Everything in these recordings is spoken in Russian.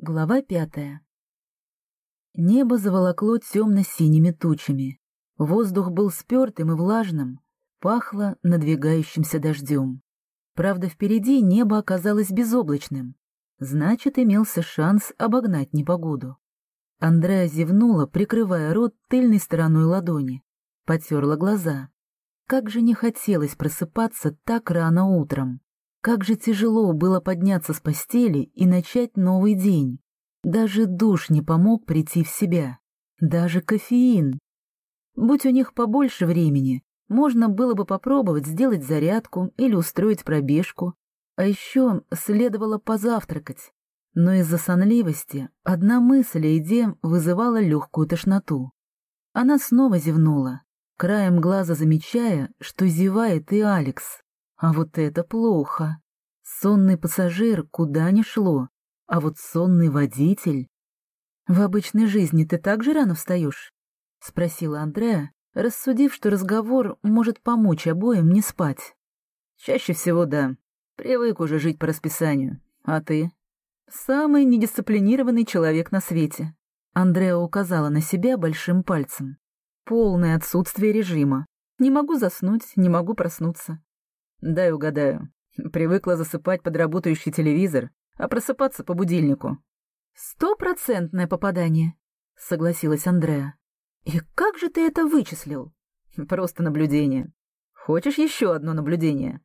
Глава пятая. Небо заволокло темно-синими тучами. Воздух был спертым и влажным, пахло надвигающимся дождем. Правда, впереди небо оказалось безоблачным, значит, имелся шанс обогнать непогоду. Андреа зевнула, прикрывая рот тыльной стороной ладони, потерла глаза. Как же не хотелось просыпаться так рано утром. Как же тяжело было подняться с постели и начать новый день. Даже душ не помог прийти в себя. Даже кофеин. Будь у них побольше времени, можно было бы попробовать сделать зарядку или устроить пробежку. А еще следовало позавтракать. Но из-за сонливости одна мысль о еде вызывала легкую тошноту. Она снова зевнула, краем глаза замечая, что зевает и Алекс. А вот это плохо. Сонный пассажир куда ни шло, а вот сонный водитель... «В обычной жизни ты так же рано встаешь?» — спросила Андреа, рассудив, что разговор может помочь обоим не спать. «Чаще всего да. Привык уже жить по расписанию. А ты?» «Самый недисциплинированный человек на свете». Андреа указала на себя большим пальцем. «Полное отсутствие режима. Не могу заснуть, не могу проснуться. Дай угадаю. Привыкла засыпать под работающий телевизор, а просыпаться по будильнику. Стопроцентное попадание, согласилась Андреа. И как же ты это вычислил? Просто наблюдение. Хочешь еще одно наблюдение?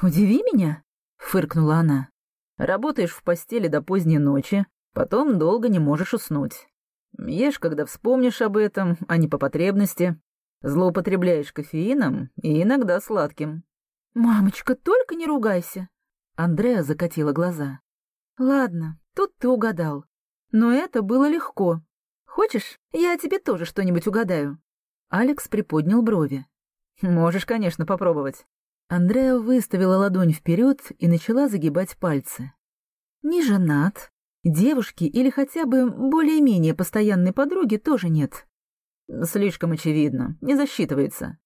Удиви меня, фыркнула она. Работаешь в постели до поздней ночи, потом долго не можешь уснуть. Ешь, когда вспомнишь об этом, а не по потребности. Злоупотребляешь кофеином и иногда сладким. «Мамочка, только не ругайся!» Андреа закатила глаза. «Ладно, тут ты угадал. Но это было легко. Хочешь, я тебе тоже что-нибудь угадаю?» Алекс приподнял брови. «Можешь, конечно, попробовать». Андреа выставила ладонь вперед и начала загибать пальцы. «Не женат. Девушки или хотя бы более-менее постоянной подруги тоже нет». «Слишком очевидно. Не засчитывается».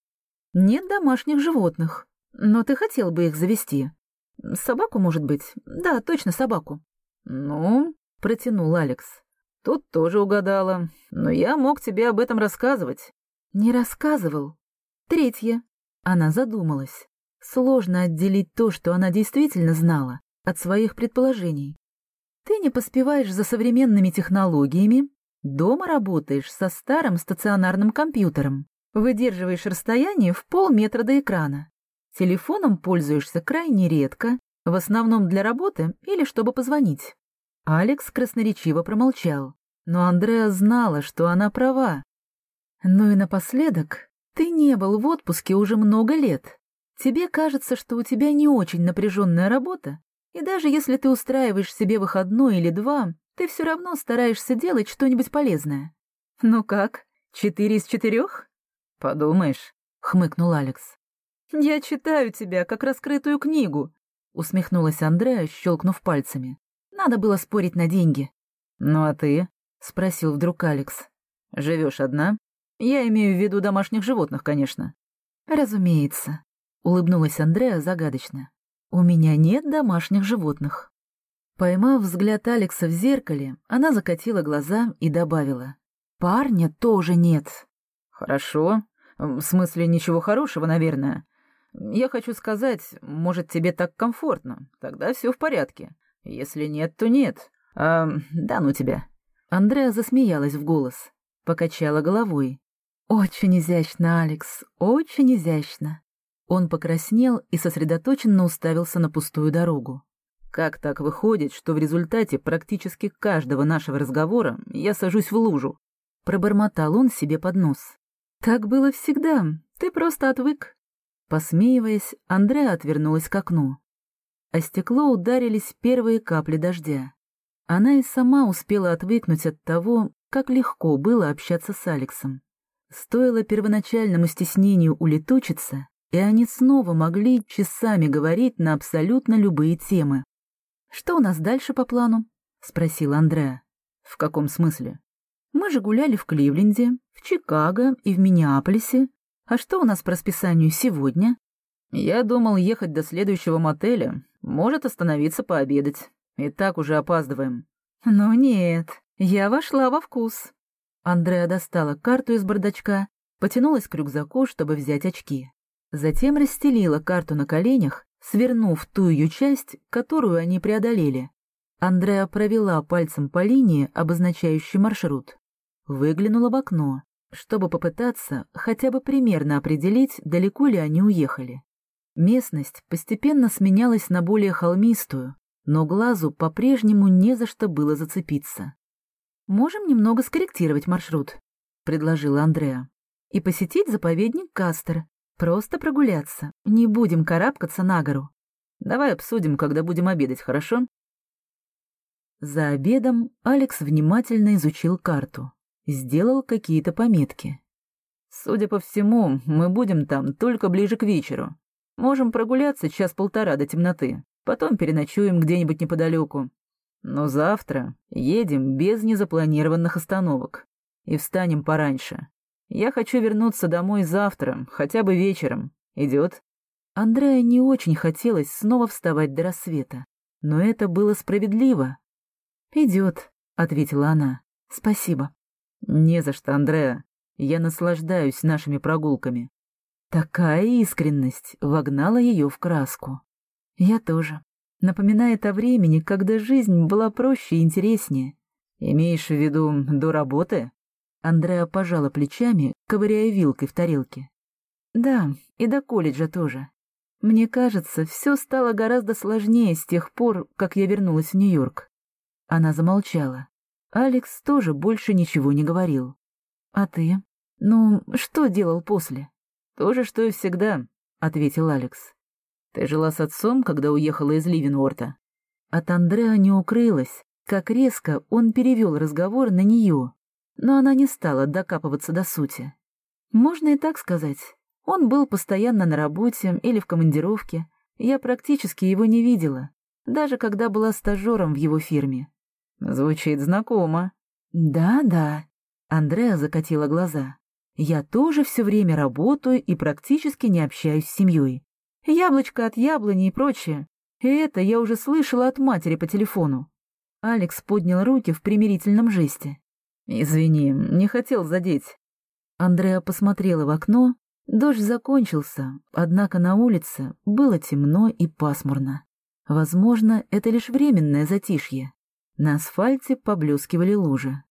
«Нет домашних животных. Но ты хотел бы их завести. Собаку, может быть? Да, точно, собаку. Ну, протянул Алекс. Тут тоже угадала, но я мог тебе об этом рассказывать. Не рассказывал. Третье. Она задумалась. Сложно отделить то, что она действительно знала, от своих предположений. Ты не поспеваешь за современными технологиями, дома работаешь со старым стационарным компьютером, выдерживаешь расстояние в полметра до экрана. Телефоном пользуешься крайне редко, в основном для работы или чтобы позвонить. Алекс красноречиво промолчал, но Андреа знала, что она права. Ну и напоследок, ты не был в отпуске уже много лет. Тебе кажется, что у тебя не очень напряженная работа, и даже если ты устраиваешь себе выходной или два, ты все равно стараешься делать что-нибудь полезное. Ну как, четыре из четырех? Подумаешь, хмыкнул Алекс. «Я читаю тебя, как раскрытую книгу», — усмехнулась Андреа, щелкнув пальцами. «Надо было спорить на деньги». «Ну а ты?» — спросил вдруг Алекс. «Живешь одна? Я имею в виду домашних животных, конечно». «Разумеется», — улыбнулась Андреа загадочно. «У меня нет домашних животных». Поймав взгляд Алекса в зеркале, она закатила глаза и добавила. «Парня тоже нет». «Хорошо. В смысле, ничего хорошего, наверное. Я хочу сказать, может, тебе так комфортно, тогда все в порядке. Если нет, то нет. А, да ну тебя». Андреа засмеялась в голос, покачала головой. «Очень изящно, Алекс, очень изящно». Он покраснел и сосредоточенно уставился на пустую дорогу. «Как так выходит, что в результате практически каждого нашего разговора я сажусь в лужу?» Пробормотал он себе под нос. «Так было всегда, ты просто отвык». Посмеиваясь, Андреа отвернулась к окну. А стекло ударились первые капли дождя. Она и сама успела отвыкнуть от того, как легко было общаться с Алексом. Стоило первоначальному стеснению улетучиться, и они снова могли часами говорить на абсолютно любые темы. «Что у нас дальше по плану?» — спросил Андреа. «В каком смысле?» «Мы же гуляли в Кливленде, в Чикаго и в Миннеаполисе. А что у нас по расписанию сегодня? Я думал ехать до следующего мотеля, может остановиться пообедать. И так уже опаздываем. «Ну нет, я вошла во вкус». Андреа достала карту из бардачка, потянулась к рюкзаку, чтобы взять очки. Затем расстелила карту на коленях, свернув ту ее часть, которую они преодолели. Андреа провела пальцем по линии, обозначающей маршрут. Выглянула в окно, чтобы попытаться хотя бы примерно определить, далеко ли они уехали. Местность постепенно сменялась на более холмистую, но глазу по-прежнему не за что было зацепиться. «Можем немного скорректировать маршрут», — предложила Андреа, «и посетить заповедник Кастер. Просто прогуляться, не будем карабкаться на гору. Давай обсудим, когда будем обедать, хорошо?» За обедом Алекс внимательно изучил карту, сделал какие-то пометки. «Судя по всему, мы будем там только ближе к вечеру. Можем прогуляться час-полтора до темноты, потом переночуем где-нибудь неподалеку. Но завтра едем без незапланированных остановок и встанем пораньше. Я хочу вернуться домой завтра, хотя бы вечером. Идет?» Андрея не очень хотелось снова вставать до рассвета, но это было справедливо. «Идет», — ответила она. «Спасибо». «Не за что, Андреа. Я наслаждаюсь нашими прогулками. Такая искренность вогнала ее в краску. Я тоже. Напоминает о времени, когда жизнь была проще и интереснее. Имеешь в виду до работы? Андреа пожала плечами, ковыряя вилкой в тарелке. Да, и до колледжа тоже. Мне кажется, все стало гораздо сложнее с тех пор, как я вернулась в Нью-Йорк. Она замолчала. Алекс тоже больше ничего не говорил. А ты? Ну, что делал после? «То же, что и всегда», — ответил Алекс. «Ты жила с отцом, когда уехала из Ливенворта?» От Андреа не укрылась, как резко он перевел разговор на нее, но она не стала докапываться до сути. Можно и так сказать. Он был постоянно на работе или в командировке. Я практически его не видела, даже когда была стажером в его фирме. Звучит знакомо. Да-да. Андреа закатила глаза. Я тоже все время работаю и практически не общаюсь с семьей. Яблочко от яблони и прочее. И это я уже слышала от матери по телефону. Алекс поднял руки в примирительном жесте. «Извини, не хотел задеть». Андреа посмотрела в окно. Дождь закончился, однако на улице было темно и пасмурно. Возможно, это лишь временное затишье. На асфальте поблескивали лужи.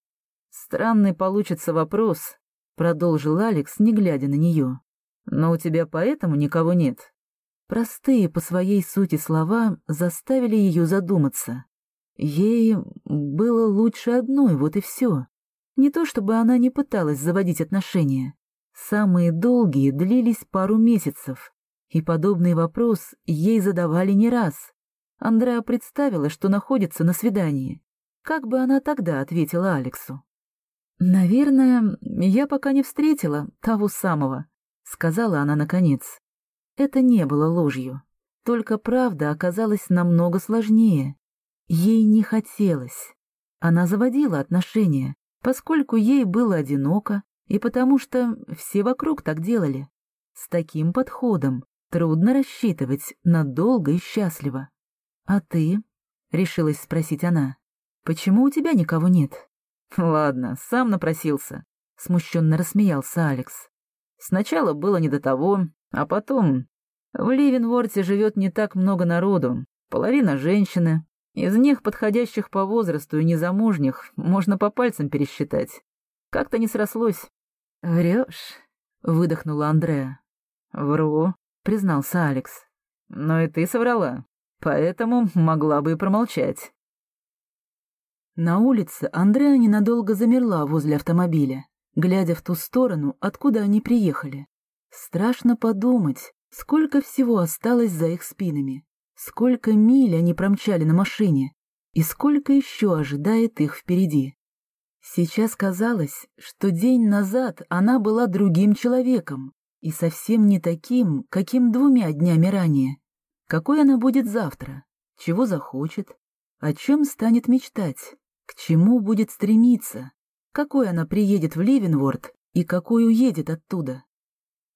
«Странный получится вопрос», продолжил Алекс, не глядя на нее. «Но у тебя поэтому никого нет?» Простые по своей сути слова заставили ее задуматься. Ей было лучше одной, вот и все. Не то чтобы она не пыталась заводить отношения. Самые долгие длились пару месяцев, и подобный вопрос ей задавали не раз. Андреа представила, что находится на свидании. Как бы она тогда ответила Алексу? «Наверное, я пока не встретила того самого», — сказала она наконец. Это не было ложью, только правда оказалась намного сложнее. Ей не хотелось. Она заводила отношения, поскольку ей было одиноко и потому что все вокруг так делали. С таким подходом трудно рассчитывать на долго и счастливо. «А ты?» — решилась спросить она. «Почему у тебя никого нет?» «Ладно, сам напросился», — смущенно рассмеялся Алекс. «Сначала было не до того, а потом... В Ливенворте живет не так много народу, половина женщины. Из них, подходящих по возрасту и незамужних, можно по пальцам пересчитать. Как-то не срослось». «Врешь?» — выдохнула Андреа. «Вру», — признался Алекс. «Но и ты соврала, поэтому могла бы и промолчать». На улице Андреа ненадолго замерла возле автомобиля, глядя в ту сторону, откуда они приехали. Страшно подумать, сколько всего осталось за их спинами, сколько миль они промчали на машине и сколько еще ожидает их впереди. Сейчас казалось, что день назад она была другим человеком и совсем не таким, каким двумя днями ранее. Какой она будет завтра? Чего захочет? О чем станет мечтать? К чему будет стремиться? Какой она приедет в Ливенворд и какой уедет оттуда?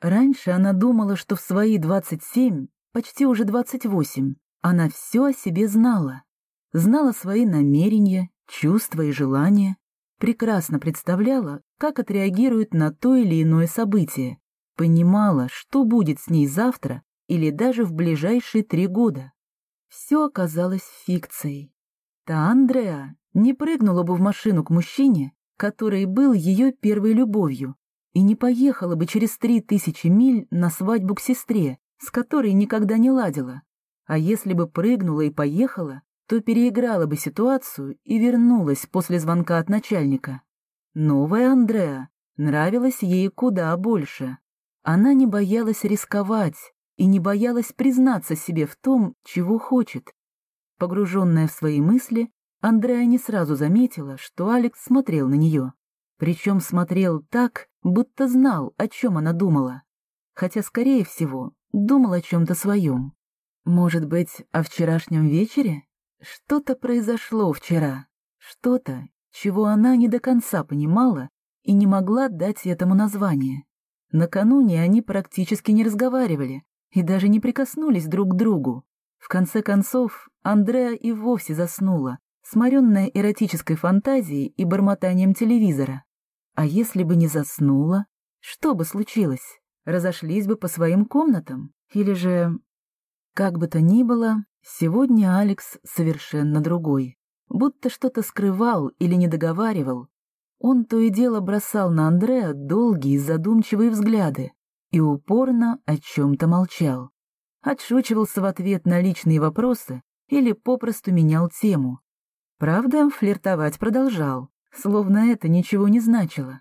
Раньше она думала, что в свои 27, почти уже 28, она все о себе знала. Знала свои намерения чувства и желания, прекрасно представляла, как отреагирует на то или иное событие, понимала, что будет с ней завтра или даже в ближайшие три года. Все оказалось фикцией. Та Андреа не прыгнула бы в машину к мужчине, который был ее первой любовью, и не поехала бы через три тысячи миль на свадьбу к сестре, с которой никогда не ладила. А если бы прыгнула и поехала, то переиграла бы ситуацию и вернулась после звонка от начальника. Новая Андреа нравилась ей куда больше. Она не боялась рисковать и не боялась признаться себе в том, чего хочет. Погруженная в свои мысли, Андреа не сразу заметила, что Алекс смотрел на нее. Причем смотрел так, будто знал, о чем она думала. Хотя, скорее всего, думал о чем-то своем. Может быть, о вчерашнем вечере? Что-то произошло вчера, что-то, чего она не до конца понимала и не могла дать этому название. Накануне они практически не разговаривали и даже не прикоснулись друг к другу. В конце концов, Андреа и вовсе заснула, сморенная эротической фантазией и бормотанием телевизора. А если бы не заснула, что бы случилось? Разошлись бы по своим комнатам? Или же... Как бы то ни было, сегодня Алекс совершенно другой. Будто что-то скрывал или не договаривал. Он то и дело бросал на Андреа долгие задумчивые взгляды и упорно о чем-то молчал. Отшучивался в ответ на личные вопросы или попросту менял тему. Правда, флиртовать продолжал, словно это ничего не значило.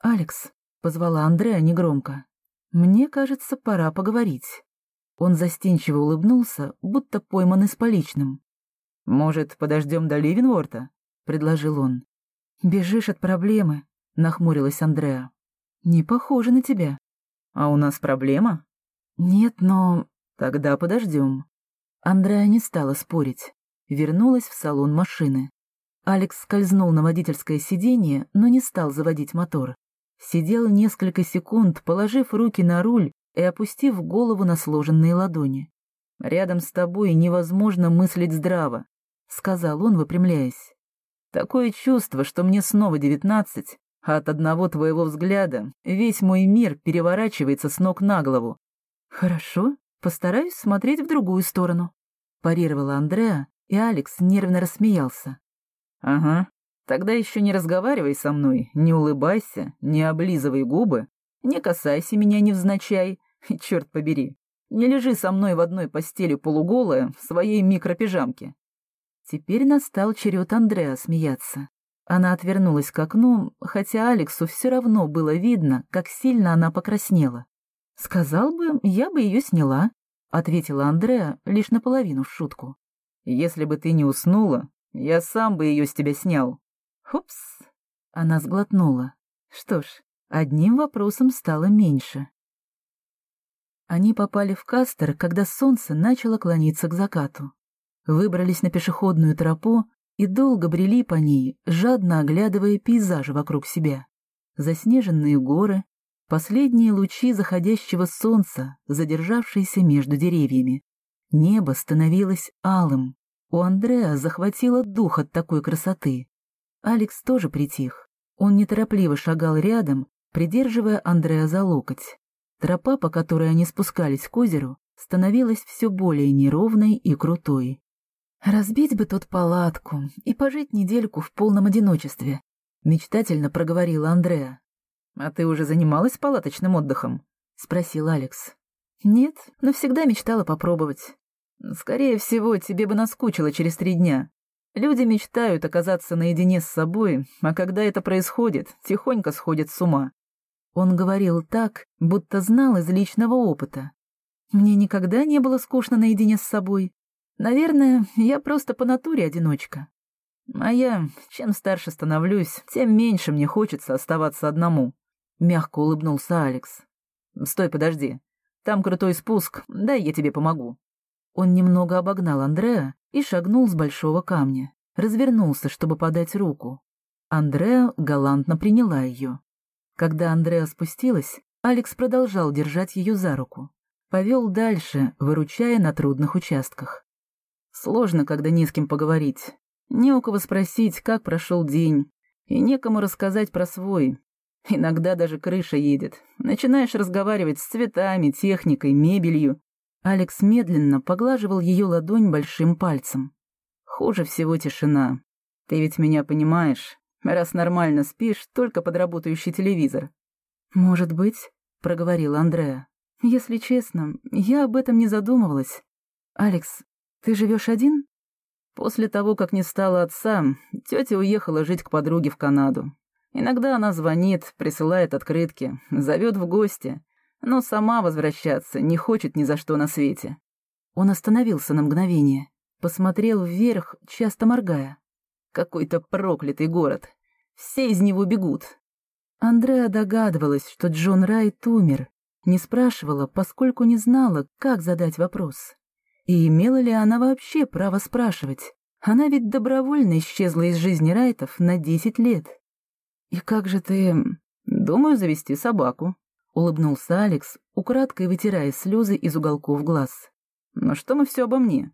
«Алекс», — позвала Андреа негромко, — «мне кажется, пора поговорить». Он застенчиво улыбнулся, будто пойманный с поличным. «Может, подождем до Ливенворта?» — предложил он. «Бежишь от проблемы», — нахмурилась Андреа. «Не похоже на тебя». «А у нас проблема?» «Нет, но...» «Тогда подождем». Андреа не стала спорить. Вернулась в салон машины. Алекс скользнул на водительское сиденье, но не стал заводить мотор. Сидел несколько секунд, положив руки на руль и опустив голову на сложенные ладони. «Рядом с тобой невозможно мыслить здраво», — сказал он, выпрямляясь. «Такое чувство, что мне снова девятнадцать, от одного твоего взгляда весь мой мир переворачивается с ног на голову». «Хорошо, постараюсь смотреть в другую сторону», — парировала Андреа, и Алекс нервно рассмеялся. «Ага, тогда еще не разговаривай со мной, не улыбайся, не облизывай губы, не касайся меня невзначай, черт побери. Не лежи со мной в одной постели полуголая в своей микропижамке. Теперь настал черед Андреа смеяться. Она отвернулась к окну, хотя Алексу все равно было видно, как сильно она покраснела. «Сказал бы, я бы ее сняла», — ответила Андреа лишь наполовину в шутку. «Если бы ты не уснула, я сам бы ее с тебя снял». «Хупс!» — она сглотнула. «Что ж, одним вопросом стало меньше». Они попали в Кастер, когда солнце начало клониться к закату. Выбрались на пешеходную тропу и долго брели по ней, жадно оглядывая пейзажи вокруг себя. Заснеженные горы, последние лучи заходящего солнца, задержавшиеся между деревьями. Небо становилось алым. У Андреа захватило дух от такой красоты. Алекс тоже притих. Он неторопливо шагал рядом, придерживая Андреа за локоть. Тропа, по которой они спускались к озеру, становилась все более неровной и крутой. «Разбить бы тут палатку и пожить недельку в полном одиночестве», — мечтательно проговорила Андреа. «А ты уже занималась палаточным отдыхом?» — спросил Алекс. «Нет, но всегда мечтала попробовать. Скорее всего, тебе бы наскучило через три дня. Люди мечтают оказаться наедине с собой, а когда это происходит, тихонько сходят с ума. Он говорил так, будто знал из личного опыта. Мне никогда не было скучно наедине с собой. Наверное, я просто по натуре одиночка. А я, чем старше становлюсь, тем меньше мне хочется оставаться одному. Мягко улыбнулся Алекс. Стой, подожди. Там крутой спуск, дай я тебе помогу. Он немного обогнал Андреа и шагнул с большого камня. Развернулся, чтобы подать руку. Андреа галантно приняла ее. Когда Андреа спустилась, Алекс продолжал держать ее за руку. Повел дальше, выручая на трудных участках. «Сложно, когда не с кем поговорить. Не у кого спросить, как прошел день, и некому рассказать про свой. Иногда даже крыша едет. Начинаешь разговаривать с цветами, техникой, мебелью. Алекс медленно поглаживал ее ладонь большим пальцем. Хуже всего тишина. Ты ведь меня понимаешь, раз нормально спишь, только под работающий телевизор. «Может быть», — проговорила Андреа. «Если честно, я об этом не задумывалась. Алекс, ты живешь один?» После того, как не стало отца, тетя уехала жить к подруге в Канаду. Иногда она звонит, присылает открытки, зовет в гости, но сама возвращаться не хочет ни за что на свете. Он остановился на мгновение, посмотрел вверх, часто моргая. Какой-то проклятый город. Все из него бегут. Андреа догадывалась, что Джон Райт умер, не спрашивала, поскольку не знала, как задать вопрос. И имела ли она вообще право спрашивать? Она ведь добровольно исчезла из жизни Райтов на десять лет. «И как же ты...» «Думаю, завести собаку», — улыбнулся Алекс, украдкой вытирая слезы из уголков глаз. «Но что мы все обо мне?»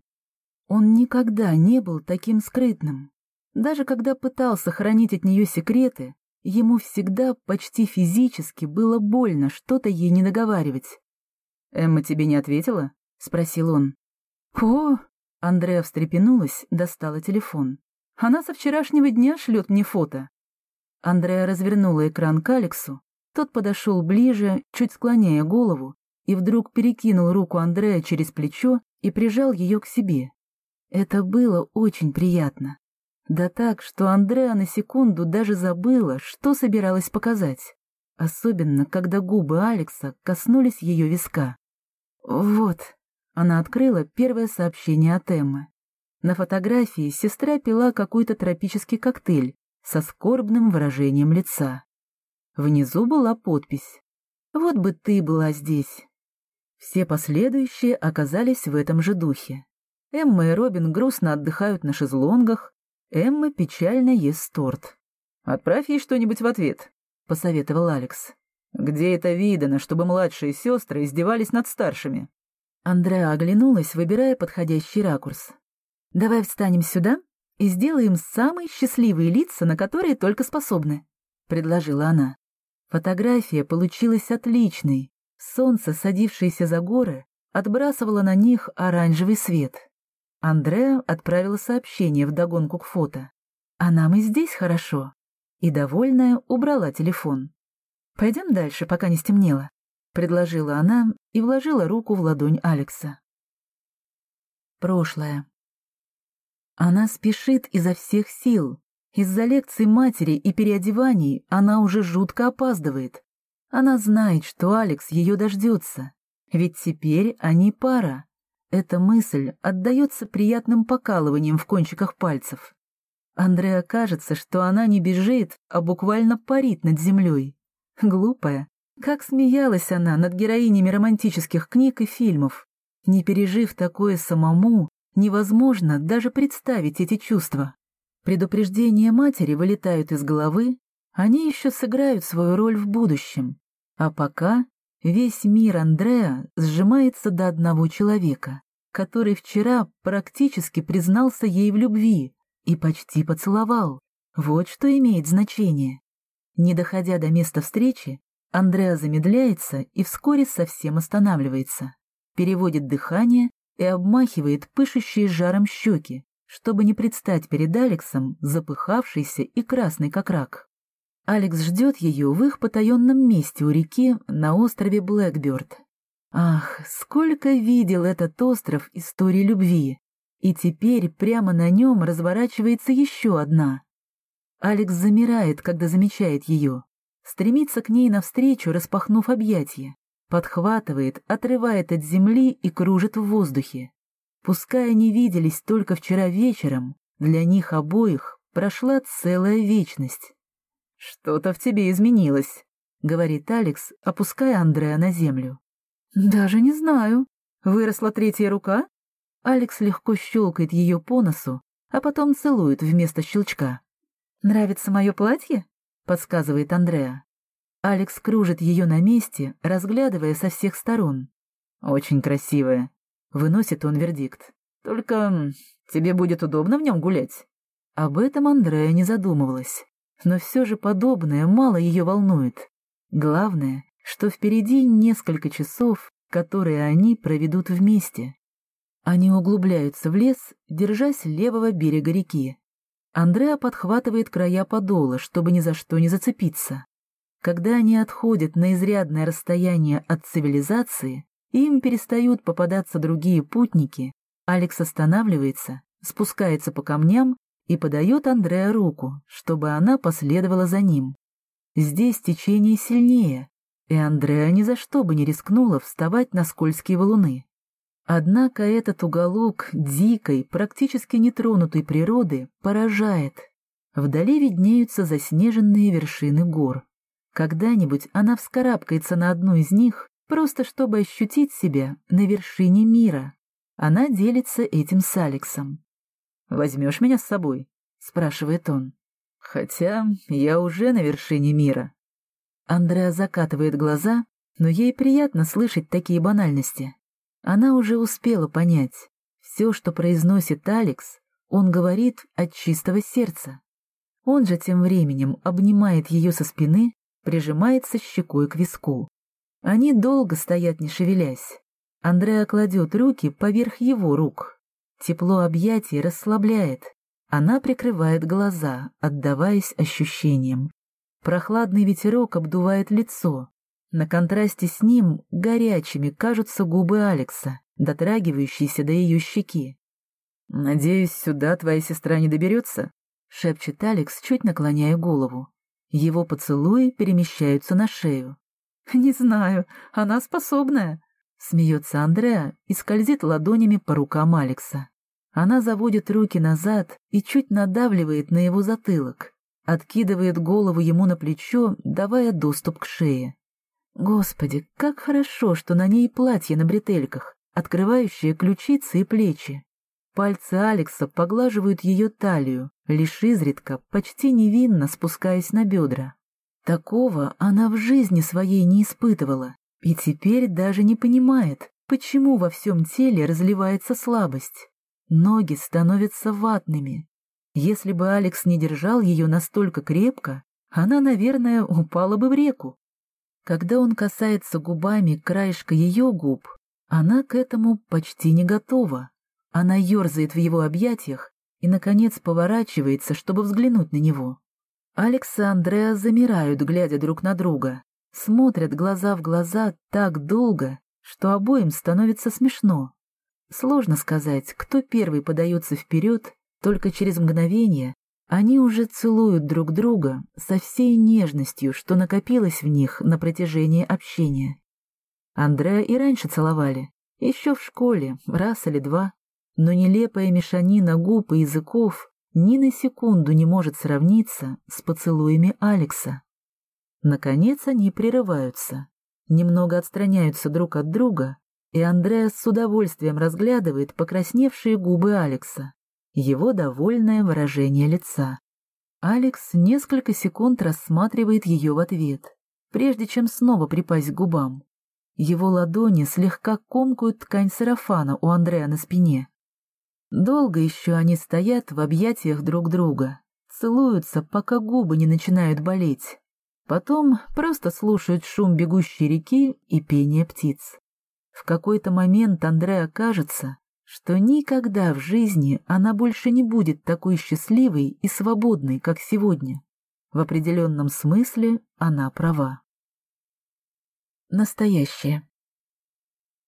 Он никогда не был таким скрытным. Даже когда пытался хранить от нее секреты, ему всегда почти физически было больно что-то ей не договаривать. «Эмма тебе не ответила?» — спросил он. «О!» — Андреа встрепенулась, достала телефон. «Она со вчерашнего дня шлет мне фото». Андреа развернула экран к Алексу. Тот подошел ближе, чуть склоняя голову, и вдруг перекинул руку Андрея через плечо и прижал ее к себе. Это было очень приятно. Да так, что Андреа на секунду даже забыла, что собиралась показать. Особенно, когда губы Алекса коснулись ее виска. «Вот», она открыла первое сообщение от Эммы. На фотографии сестра пила какой-то тропический коктейль со скорбным выражением лица. Внизу была подпись «Вот бы ты была здесь». Все последующие оказались в этом же духе. Эмма и Робин грустно отдыхают на шезлонгах, Эмма печально ест торт. «Отправь ей что-нибудь в ответ», — посоветовал Алекс. «Где это видано, чтобы младшие сестры издевались над старшими?» Андреа оглянулась, выбирая подходящий ракурс. «Давай встанем сюда и сделаем самые счастливые лица, на которые только способны», — предложила она. Фотография получилась отличной. Солнце, садившееся за горы, отбрасывало на них оранжевый свет. Андреа отправила сообщение вдогонку к фото. «А нам и здесь хорошо». И, довольная, убрала телефон. «Пойдем дальше, пока не стемнело». — предложила она и вложила руку в ладонь Алекса. Прошлое. Она спешит изо всех сил. Из-за лекций матери и переодеваний она уже жутко опаздывает. Она знает, что Алекс ее дождется. Ведь теперь они пара. Эта мысль отдается приятным покалыванием в кончиках пальцев. Андреа кажется, что она не бежит, а буквально парит над землей. Глупая, как смеялась она над героинями романтических книг и фильмов. Не пережив такое самому, невозможно даже представить эти чувства. Предупреждения матери вылетают из головы, они еще сыграют свою роль в будущем. А пока весь мир Андреа сжимается до одного человека, который вчера практически признался ей в любви и почти поцеловал. Вот что имеет значение. Не доходя до места встречи, Андреа замедляется и вскоре совсем останавливается, переводит дыхание и обмахивает пышущие жаром щеки, чтобы не предстать перед Алексом, запыхавшийся и красный как рак. Алекс ждет ее в их потаенном месте у реки на острове Блэкберд. Ах, сколько видел этот остров истории любви! И теперь прямо на нем разворачивается еще одна. Алекс замирает, когда замечает ее стремится к ней навстречу, распахнув объятия, подхватывает, отрывает от земли и кружит в воздухе. Пускай они виделись только вчера вечером, для них обоих прошла целая вечность. «Что-то в тебе изменилось», — говорит Алекс, опуская Андреа на землю. «Даже не знаю. Выросла третья рука?» Алекс легко щелкает ее по носу, а потом целует вместо щелчка. «Нравится мое платье?» Подсказывает Андреа. Алекс кружит ее на месте, разглядывая со всех сторон. «Очень красивая», — выносит он вердикт. «Только тебе будет удобно в нем гулять?» Об этом Андрея не задумывалась. Но все же подобное мало ее волнует. Главное, что впереди несколько часов, которые они проведут вместе. Они углубляются в лес, держась левого берега реки. Андреа подхватывает края подола, чтобы ни за что не зацепиться. Когда они отходят на изрядное расстояние от цивилизации, им перестают попадаться другие путники, Алекс останавливается, спускается по камням и подает Андреа руку, чтобы она последовала за ним. Здесь течение сильнее, и Андреа ни за что бы не рискнула вставать на скользкие валуны. Однако этот уголок дикой, практически нетронутой природы поражает. Вдали виднеются заснеженные вершины гор. Когда-нибудь она вскарабкается на одну из них, просто чтобы ощутить себя на вершине мира. Она делится этим с Алексом. «Возьмешь меня с собой?» — спрашивает он. «Хотя я уже на вершине мира». Андреа закатывает глаза, но ей приятно слышать такие банальности. Она уже успела понять. Все, что произносит Алекс, он говорит от чистого сердца. Он же тем временем обнимает ее со спины, прижимается щекой к виску. Они долго стоят, не шевелясь. Андреа кладет руки поверх его рук. Тепло объятий расслабляет. Она прикрывает глаза, отдаваясь ощущениям. Прохладный ветерок обдувает лицо, на контрасте с ним горячими кажутся губы Алекса, дотрагивающиеся до ее щеки. «Надеюсь, сюда твоя сестра не доберется?» — шепчет Алекс, чуть наклоняя голову. Его поцелуи перемещаются на шею. «Не знаю, она способная», — смеется Андреа и скользит ладонями по рукам Алекса. Она заводит руки назад и чуть надавливает на его затылок, откидывает голову ему на плечо, давая доступ к шее. Господи, как хорошо, что на ней платье на бретельках, открывающее ключицы и плечи. Пальцы Алекса поглаживают ее талию, лишь изредка, почти невинно спускаясь на бедра. Такого она в жизни своей не испытывала, и теперь даже не понимает, почему во всем теле разливается слабость. Ноги становятся ватными. Если бы Алекс не держал ее настолько крепко, она, наверное, упала бы в реку. Когда он касается губами краешка ее губ, она к этому почти не готова. Она ерзает в его объятиях и, наконец, поворачивается, чтобы взглянуть на него. Алекс и Андреа замирают, глядя друг на друга, смотрят глаза в глаза так долго, что обоим становится смешно. Сложно сказать, кто первый подается вперед, только через мгновение они уже целуют друг друга со всей нежностью, что накопилось в них на протяжении общения. Андреа и раньше целовали, еще в школе, раз или два, но нелепая мешанина губ и языков ни на секунду не может сравниться с поцелуями Алекса. Наконец они прерываются, немного отстраняются друг от друга, и Андреа с удовольствием разглядывает покрасневшие губы Алекса его довольное выражение лица. Алекс несколько секунд рассматривает ее в ответ, прежде чем снова припасть к губам. Его ладони слегка комкают ткань сарафана у Андрея на спине. Долго еще они стоят в объятиях друг друга, целуются, пока губы не начинают болеть. Потом просто слушают шум бегущей реки и пение птиц. В какой-то момент Андреа кажется, что никогда в жизни она больше не будет такой счастливой и свободной, как сегодня. В определенном смысле она права. Настоящее.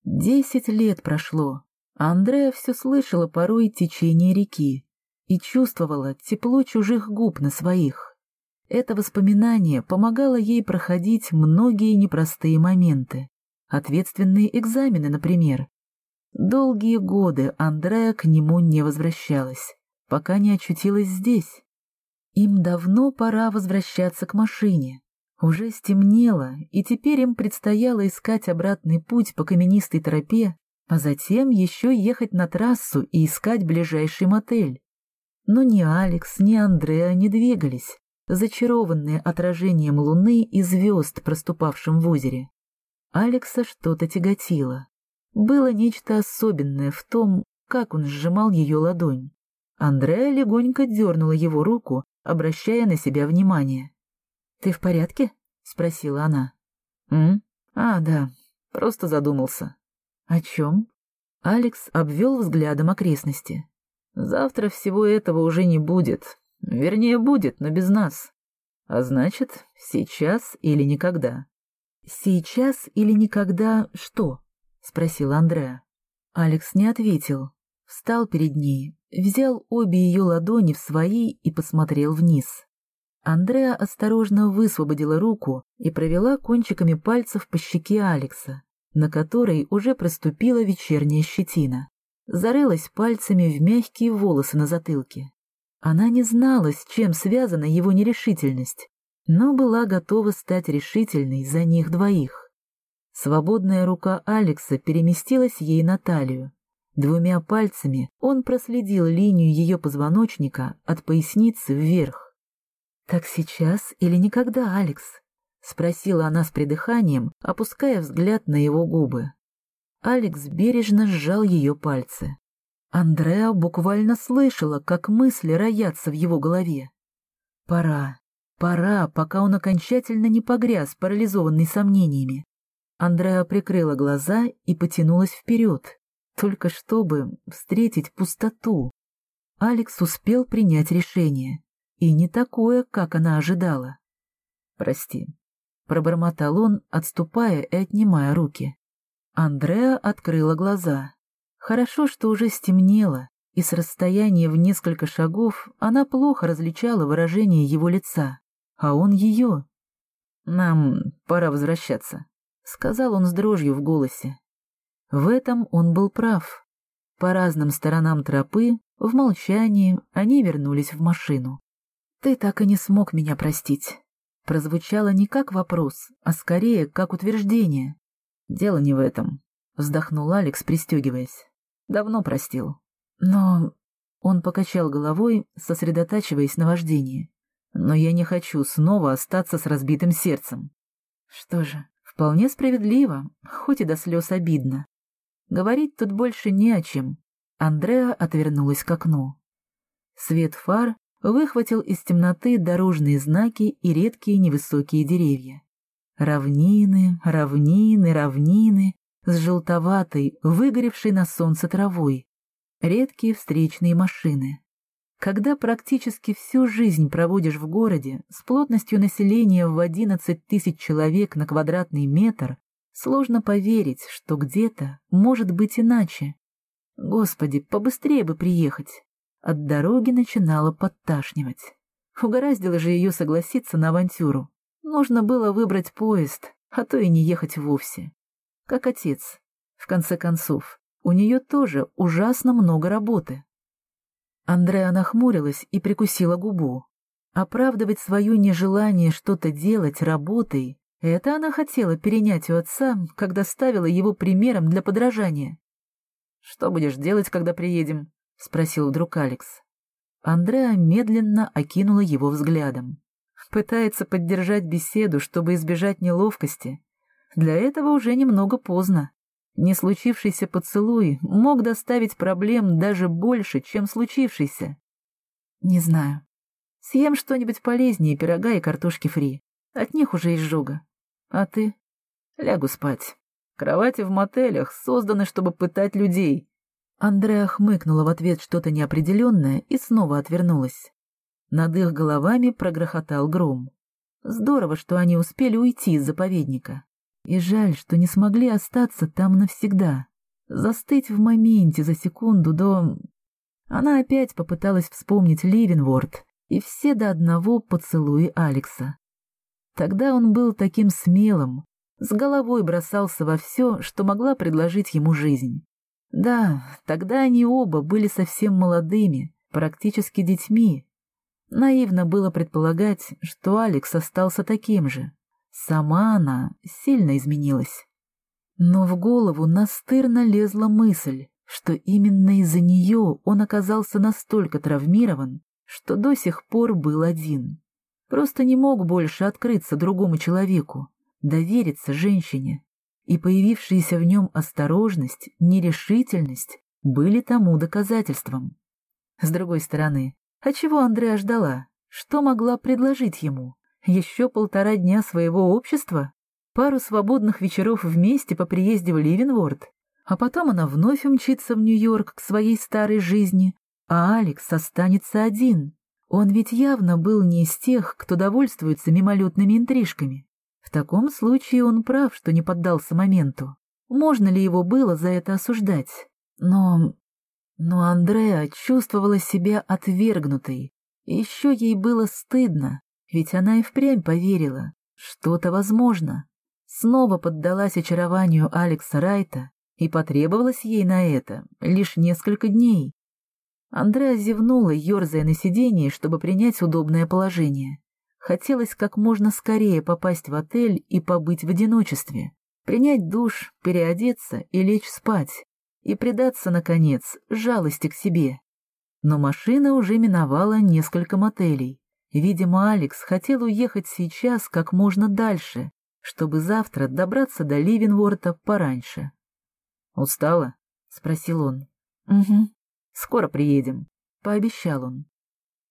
Десять лет прошло, а Андрея все слышала порой течение реки и чувствовала тепло чужих губ на своих. Это воспоминание помогало ей проходить многие непростые моменты. Ответственные экзамены, например, Долгие годы Андрея к нему не возвращалась, пока не очутилась здесь. Им давно пора возвращаться к машине. Уже стемнело, и теперь им предстояло искать обратный путь по каменистой тропе, а затем еще ехать на трассу и искать ближайший мотель. Но ни Алекс, ни Андреа не двигались, зачарованные отражением луны и звезд, проступавшим в озере. Алекса что-то тяготило. Было нечто особенное в том, как он сжимал ее ладонь. Андреа легонько дернула его руку, обращая на себя внимание. «Ты в порядке?» — спросила она. «М? А, да, просто задумался». «О чем?» Алекс обвел взглядом окрестности. «Завтра всего этого уже не будет. Вернее, будет, но без нас. А значит, сейчас или никогда». «Сейчас или никогда что?» — спросил Андреа. Алекс не ответил. Встал перед ней, взял обе ее ладони в свои и посмотрел вниз. Андреа осторожно высвободила руку и провела кончиками пальцев по щеке Алекса, на которой уже проступила вечерняя щетина. Зарылась пальцами в мягкие волосы на затылке. Она не знала, с чем связана его нерешительность, но была готова стать решительной за них двоих. Свободная рука Алекса переместилась ей на талию. Двумя пальцами он проследил линию ее позвоночника от поясницы вверх. «Так сейчас или никогда, Алекс?» — спросила она с придыханием, опуская взгляд на его губы. Алекс бережно сжал ее пальцы. Андреа буквально слышала, как мысли роятся в его голове. «Пора, пора, пока он окончательно не погряз, парализованный сомнениями. Андреа прикрыла глаза и потянулась вперед, только чтобы встретить пустоту. Алекс успел принять решение, и не такое, как она ожидала. «Прости», — пробормотал он, отступая и отнимая руки. Андреа открыла глаза. Хорошо, что уже стемнело, и с расстояния в несколько шагов она плохо различала выражение его лица, а он ее. «Нам пора возвращаться», — сказал он с дрожью в голосе. В этом он был прав. По разным сторонам тропы, в молчании, они вернулись в машину. «Ты так и не смог меня простить», — прозвучало не как вопрос, а скорее как утверждение. «Дело не в этом», — вздохнул Алекс, пристегиваясь. «Давно простил». «Но...» — он покачал головой, сосредотачиваясь на вождении. «Но я не хочу снова остаться с разбитым сердцем». «Что же, Вполне справедливо, хоть и до слез обидно. Говорить тут больше не о чем. Андреа отвернулась к окну. Свет фар выхватил из темноты дорожные знаки и редкие невысокие деревья. Равнины, равнины, равнины с желтоватой, выгоревшей на солнце травой. Редкие встречные машины. Когда практически всю жизнь проводишь в городе с плотностью населения в 11 тысяч человек на квадратный метр, сложно поверить, что где-то может быть иначе. Господи, побыстрее бы приехать. От дороги начинало подташнивать. Угораздило же ее согласиться на авантюру. Нужно было выбрать поезд, а то и не ехать вовсе. Как отец. В конце концов, у нее тоже ужасно много работы. Андреа нахмурилась и прикусила губу. Оправдывать свое нежелание что-то делать работой — это она хотела перенять у отца, когда ставила его примером для подражания. «Что будешь делать, когда приедем?» — спросил вдруг Алекс. Андреа медленно окинула его взглядом. Пытается поддержать беседу, чтобы избежать неловкости. Для этого уже немного поздно. Не случившийся поцелуй мог доставить проблем даже больше, чем случившийся. Не знаю. Съем что-нибудь полезнее пирога и картошки фри. От них уже изжога. А ты? Лягу спать. Кровати в мотелях созданы, чтобы пытать людей. Андреа хмыкнула в ответ что-то неопределенное и снова отвернулась. Над их головами прогрохотал гром. Здорово, что они успели уйти из заповедника. И жаль, что не смогли остаться там навсегда, застыть в моменте за секунду до... Она опять попыталась вспомнить Ливенворд и все до одного поцелуи Алекса. Тогда он был таким смелым, с головой бросался во все, что могла предложить ему жизнь. Да, тогда они оба были совсем молодыми, практически детьми. Наивно было предполагать, что Алекс остался таким же. Сама она сильно изменилась. Но в голову настырно лезла мысль, что именно из-за нее он оказался настолько травмирован, что до сих пор был один. Просто не мог больше открыться другому человеку, довериться женщине. И появившаяся в нем осторожность, нерешительность были тому доказательством. С другой стороны, а чего Андреа ждала? Что могла предложить ему? Еще полтора дня своего общества? Пару свободных вечеров вместе по приезде в Ливенворд? А потом она вновь умчится в Нью-Йорк к своей старой жизни, а Алекс останется один. Он ведь явно был не из тех, кто довольствуется мимолетными интрижками. В таком случае он прав, что не поддался моменту. Можно ли его было за это осуждать? Но... Но Андреа чувствовала себя отвергнутой. Еще ей было стыдно, ведь она и впрямь поверила. Что-то возможно. Снова поддалась очарованию Алекса Райта, и потребовалось ей на это лишь несколько дней. Андреа зевнула, ерзая на сиденье, чтобы принять удобное положение. Хотелось как можно скорее попасть в отель и побыть в одиночестве принять душ, переодеться и лечь спать, и предаться, наконец, жалости к себе. Но машина уже миновала несколько мотелей. Видимо, Алекс хотел уехать сейчас как можно дальше, чтобы завтра добраться до Ливенворта пораньше. «Устала?» — спросил он. «Угу. Скоро приедем», — пообещал он.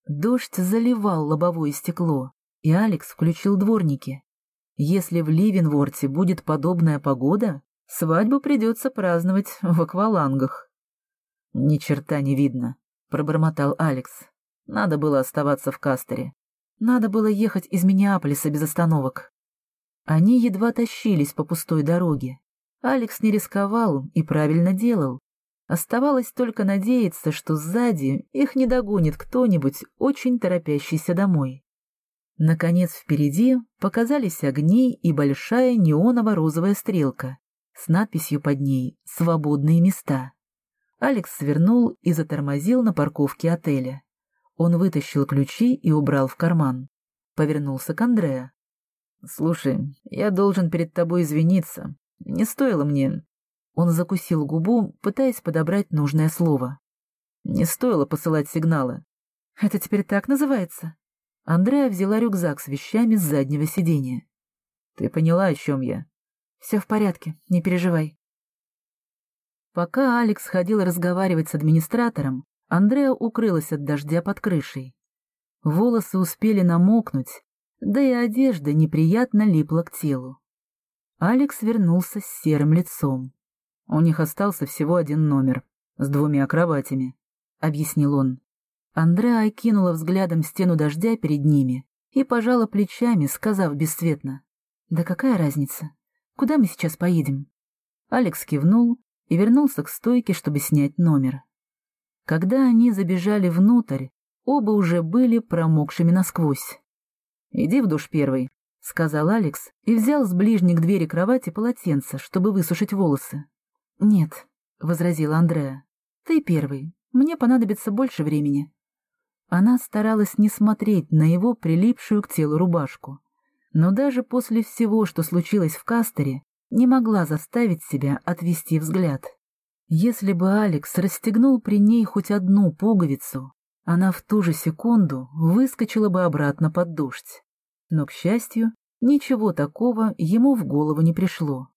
Дождь заливал лобовое стекло, и Алекс включил дворники. Если в Ливенворте будет подобная погода, свадьбу придется праздновать в аквалангах. — Ни черта не видно, — пробормотал Алекс. Надо было оставаться в Кастере. Надо было ехать из Миннеаполиса без остановок. Они едва тащились по пустой дороге. Алекс не рисковал и правильно делал. Оставалось только надеяться, что сзади их не догонит кто-нибудь, очень торопящийся домой. Наконец впереди показались огни и большая неоново-розовая стрелка с надписью под ней «Свободные места». Алекс свернул и затормозил на парковке отеля. Он вытащил ключи и убрал в карман. Повернулся к Андреа. «Слушай, я должен перед тобой извиниться. Не стоило мне...» Он закусил губу, пытаясь подобрать нужное слово. «Не стоило посылать сигналы». «Это теперь так называется?» Андреа взяла рюкзак с вещами с заднего сиденья. «Ты поняла, о чем я?» «Все в порядке, не переживай». Пока Алекс ходил разговаривать с администратором, Андреа укрылась от дождя под крышей. Волосы успели намокнуть, да и одежда неприятно липла к телу. Алекс вернулся с серым лицом. У них остался всего один номер, с двумя кроватями, — объяснил он. Андреа окинула взглядом стену дождя перед ними и пожала плечами, сказав бесцветно. «Да какая разница? Куда мы сейчас поедем?» Алекс кивнул и вернулся к стойке, чтобы снять номер. Когда они забежали внутрь, оба уже были промокшими насквозь. «Иди в душ первый», — сказал Алекс и взял с ближней к двери кровати полотенце, чтобы высушить волосы. «Нет», — возразила Андреа, — «ты первый. Мне понадобится больше времени». Она старалась не смотреть на его прилипшую к телу рубашку. Но даже после всего, что случилось в Кастере, не могла заставить себя отвести взгляд. Если бы Алекс расстегнул при ней хоть одну пуговицу, она в ту же секунду выскочила бы обратно под дождь. Но, к счастью, ничего такого ему в голову не пришло.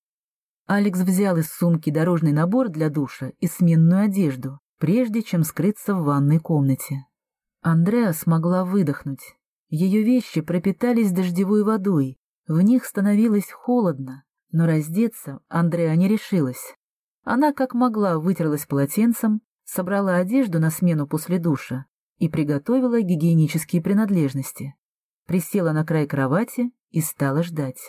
Алекс взял из сумки дорожный набор для душа и сменную одежду, прежде чем скрыться в ванной комнате. Андреа смогла выдохнуть. Ее вещи пропитались дождевой водой, в них становилось холодно, но раздеться Андреа не решилась. Она как могла вытерлась полотенцем, собрала одежду на смену после душа и приготовила гигиенические принадлежности. Присела на край кровати и стала ждать.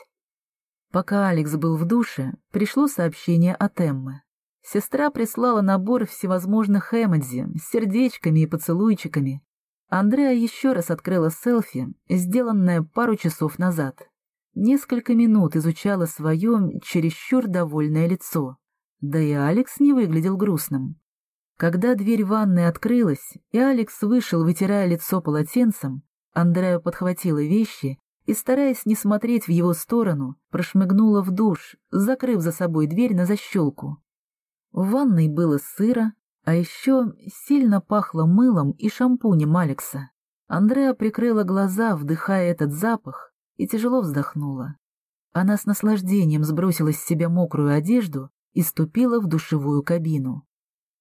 Пока Алекс был в душе, пришло сообщение от Эммы. Сестра прислала набор всевозможных эмодзи с сердечками и поцелуйчиками, Андреа еще раз открыла селфи, сделанное пару часов назад. Несколько минут изучала свое чересчур довольное лицо. Да и Алекс не выглядел грустным. Когда дверь ванной открылась, и Алекс вышел, вытирая лицо полотенцем, Андреа подхватила вещи и, стараясь не смотреть в его сторону, прошмыгнула в душ, закрыв за собой дверь на защелку. В ванной было сыро, а еще сильно пахло мылом и шампунем Алекса. Андреа прикрыла глаза, вдыхая этот запах, и тяжело вздохнула. Она с наслаждением сбросила с себя мокрую одежду и ступила в душевую кабину.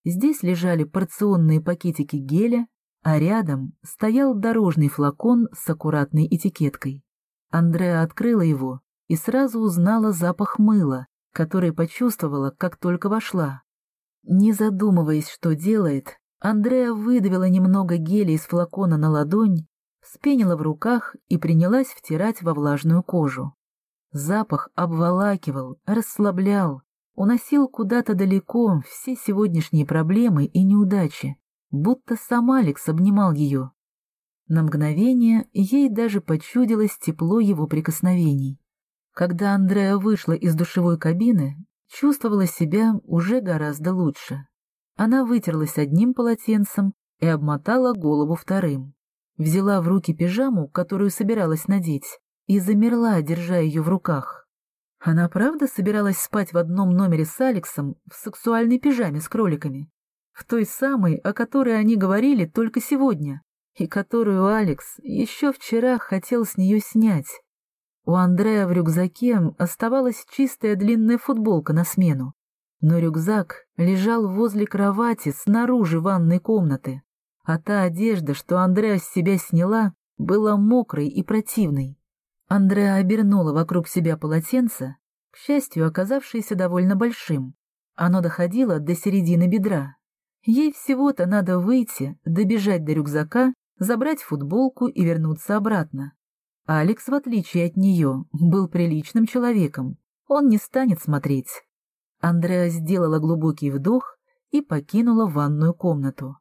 Здесь лежали порционные пакетики геля, а рядом стоял дорожный флакон с аккуратной этикеткой. Андреа открыла его и сразу узнала запах мыла, который почувствовала, как только вошла. Не задумываясь, что делает, Андреа выдавила немного геля из флакона на ладонь, спенила в руках и принялась втирать во влажную кожу. Запах обволакивал, расслаблял, уносил куда-то далеко все сегодняшние проблемы и неудачи, будто сам Алекс обнимал ее. На мгновение ей даже почудилось тепло его прикосновений. Когда Андреа вышла из душевой кабины, чувствовала себя уже гораздо лучше. Она вытерлась одним полотенцем и обмотала голову вторым. Взяла в руки пижаму, которую собиралась надеть, и замерла, держа ее в руках. Она правда собиралась спать в одном номере с Алексом в сексуальной пижаме с кроликами? В той самой, о которой они говорили только сегодня, и которую Алекс еще вчера хотел с нее снять. У Андрея в рюкзаке оставалась чистая длинная футболка на смену, но рюкзак лежал возле кровати снаружи ванной комнаты, а та одежда, что Андреа с себя сняла, была мокрой и противной. Андреа обернула вокруг себя полотенце, к счастью, оказавшееся довольно большим. Оно доходило до середины бедра. Ей всего-то надо выйти, добежать до рюкзака, забрать футболку и вернуться обратно. Алекс, в отличие от нее, был приличным человеком. Он не станет смотреть. Андреа сделала глубокий вдох и покинула ванную комнату.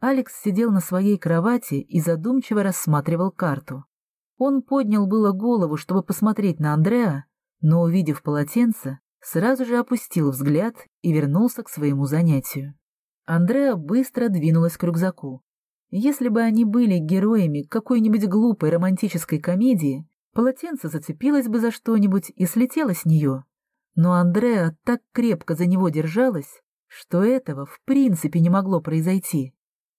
Алекс сидел на своей кровати и задумчиво рассматривал карту. Он поднял было голову, чтобы посмотреть на Андреа, но, увидев полотенце, сразу же опустил взгляд и вернулся к своему занятию. Андреа быстро двинулась к рюкзаку. Если бы они были героями какой-нибудь глупой романтической комедии, полотенце зацепилось бы за что-нибудь и слетело с нее. Но Андреа так крепко за него держалась, что этого в принципе не могло произойти.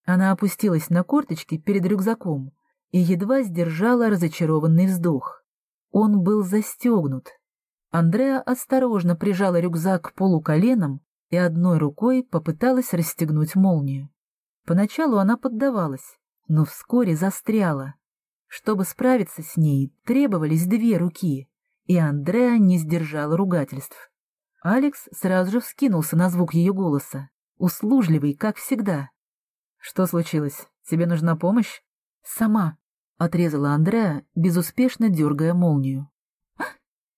Она опустилась на корточки перед рюкзаком и едва сдержала разочарованный вздох. Он был застегнут. Андреа осторожно прижала рюкзак полуколеном и одной рукой попыталась расстегнуть молнию. Поначалу она поддавалась, но вскоре застряла. Чтобы справиться с ней, требовались две руки, и Андреа не сдержала ругательств. Алекс сразу же вскинулся на звук ее голоса, услужливый, как всегда. «Что случилось? Тебе нужна помощь?» «Сама», — отрезала Андреа, безуспешно дергая молнию.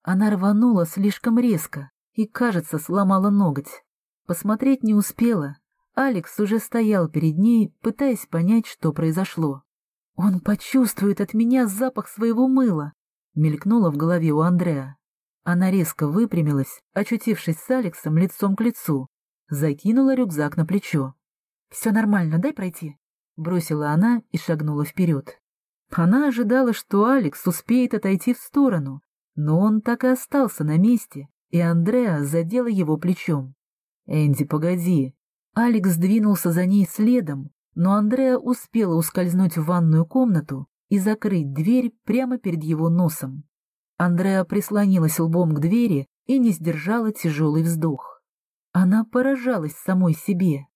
Она рванула слишком резко и, кажется, сломала ноготь. Посмотреть не успела, Алекс уже стоял перед ней, пытаясь понять, что произошло. «Он почувствует от меня запах своего мыла», — мелькнуло в голове у Андреа. Она резко выпрямилась, очутившись с Алексом лицом к лицу, закинула рюкзак на плечо. «Все нормально, дай пройти», — бросила она и шагнула вперед. Она ожидала, что Алекс успеет отойти в сторону, но он так и остался на месте, и Андреа задела его плечом. «Энди, погоди, Алекс двинулся за ней следом, но Андреа успела ускользнуть в ванную комнату и закрыть дверь прямо перед его носом. Андреа прислонилась лбом к двери и не сдержала тяжелый вздох. Она поражалась самой себе.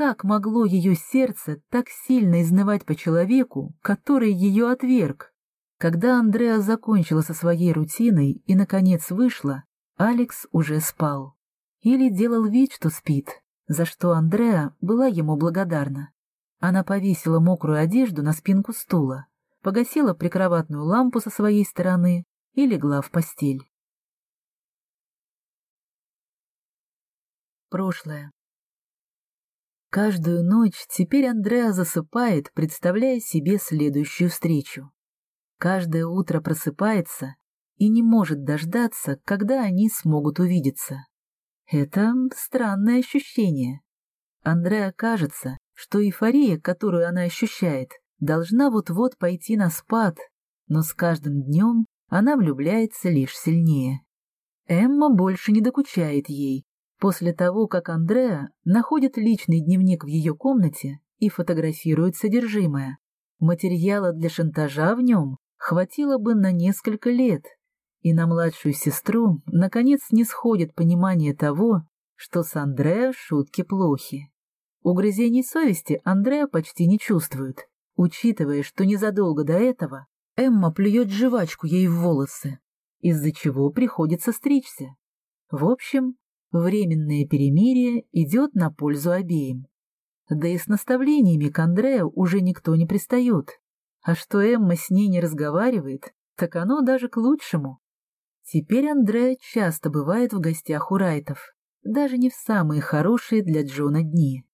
Как могло ее сердце так сильно изнывать по человеку, который ее отверг? Когда Андреа закончила со своей рутиной и, наконец, вышла, Алекс уже спал. Или делал вид, что спит, за что Андреа была ему благодарна. Она повесила мокрую одежду на спинку стула, погасила прикроватную лампу со своей стороны и легла в постель. Прошлое. Каждую ночь теперь Андреа засыпает, представляя себе следующую встречу. Каждое утро просыпается и не может дождаться, когда они смогут увидеться. Это странное ощущение. Андреа кажется, что эйфория, которую она ощущает, должна вот-вот пойти на спад, но с каждым днем она влюбляется лишь сильнее. Эмма больше не докучает ей. После того, как Андреа находит личный дневник в ее комнате и фотографирует содержимое, материала для шантажа в нем хватило бы на несколько лет — и на младшую сестру, наконец, не сходит понимание того, что с Андреа шутки плохи. Угрызений совести Андреа почти не чувствует, учитывая, что незадолго до этого Эмма плюет жвачку ей в волосы, из-за чего приходится стричься. В общем, временное перемирие идет на пользу обеим. Да и с наставлениями к Андрею уже никто не пристает. А что Эмма с ней не разговаривает, так оно даже к лучшему. Теперь Андрея часто бывает в гостях у Райтов, даже не в самые хорошие для Джона дни.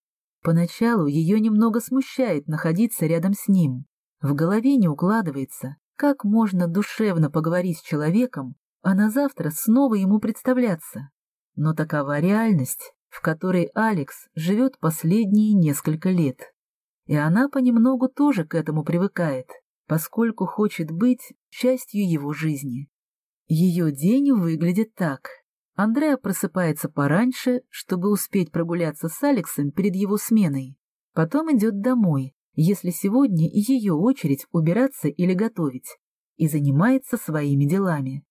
Поначалу ее немного смущает находиться рядом с ним. В голове не укладывается, как можно душевно поговорить с человеком, а на завтра снова ему представляться. Но такова реальность, в которой Алекс живет последние несколько лет. И она понемногу тоже к этому привыкает, поскольку хочет быть частью его жизни. Ее день выглядит так. Андреа просыпается пораньше, чтобы успеть прогуляться с Алексом перед его сменой. Потом идет домой, если сегодня ее очередь убираться или готовить, и занимается своими делами.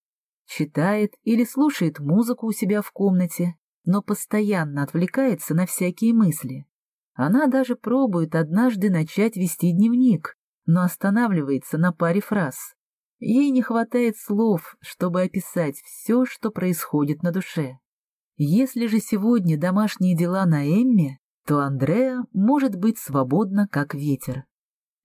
Читает или слушает музыку у себя в комнате, но постоянно отвлекается на всякие мысли. Она даже пробует однажды начать вести дневник, но останавливается на паре фраз. Ей не хватает слов, чтобы описать все, что происходит на душе. Если же сегодня домашние дела на Эмме, то Андреа может быть свободна, как ветер.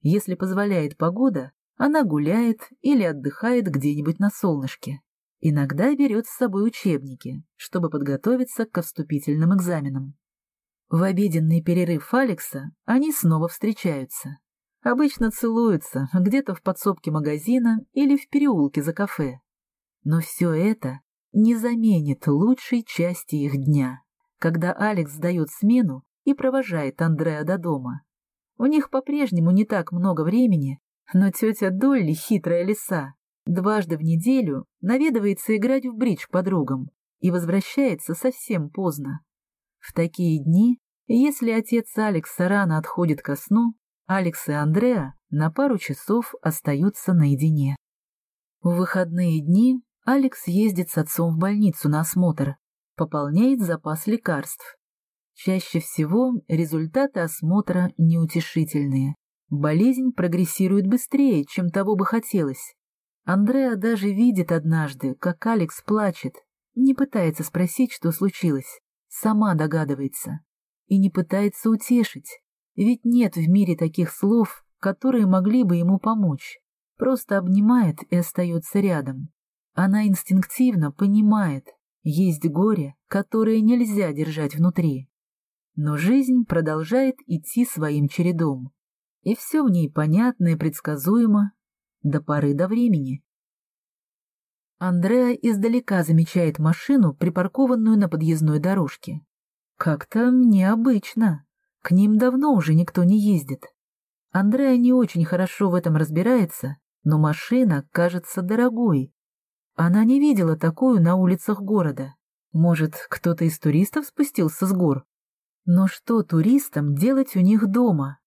Если позволяет погода, она гуляет или отдыхает где-нибудь на солнышке. Иногда берет с собой учебники, чтобы подготовиться к вступительным экзаменам. В обеденный перерыв Алекса они снова встречаются. Обычно целуются где-то в подсобке магазина или в переулке за кафе. Но все это не заменит лучшей части их дня, когда Алекс сдает смену и провожает Андреа до дома. У них по-прежнему не так много времени, но тетя Долли хитрая лиса Дважды в неделю наведывается играть в бридж подругам и возвращается совсем поздно. В такие дни, если отец Алекса рано отходит ко сну, Алекс и Андреа на пару часов остаются наедине. В выходные дни Алекс ездит с отцом в больницу на осмотр, пополняет запас лекарств. Чаще всего результаты осмотра неутешительные. Болезнь прогрессирует быстрее, чем того бы хотелось, Андреа даже видит однажды, как Алекс плачет, не пытается спросить, что случилось, сама догадывается. И не пытается утешить, ведь нет в мире таких слов, которые могли бы ему помочь. Просто обнимает и остается рядом. Она инстинктивно понимает, есть горе, которое нельзя держать внутри. Но жизнь продолжает идти своим чередом. И все в ней понятно и предсказуемо, до поры до времени. Андреа издалека замечает машину, припаркованную на подъездной дорожке. Как-то необычно. К ним давно уже никто не ездит. Андреа не очень хорошо в этом разбирается, но машина кажется дорогой. Она не видела такую на улицах города. Может, кто-то из туристов спустился с гор? Но что туристам делать у них дома?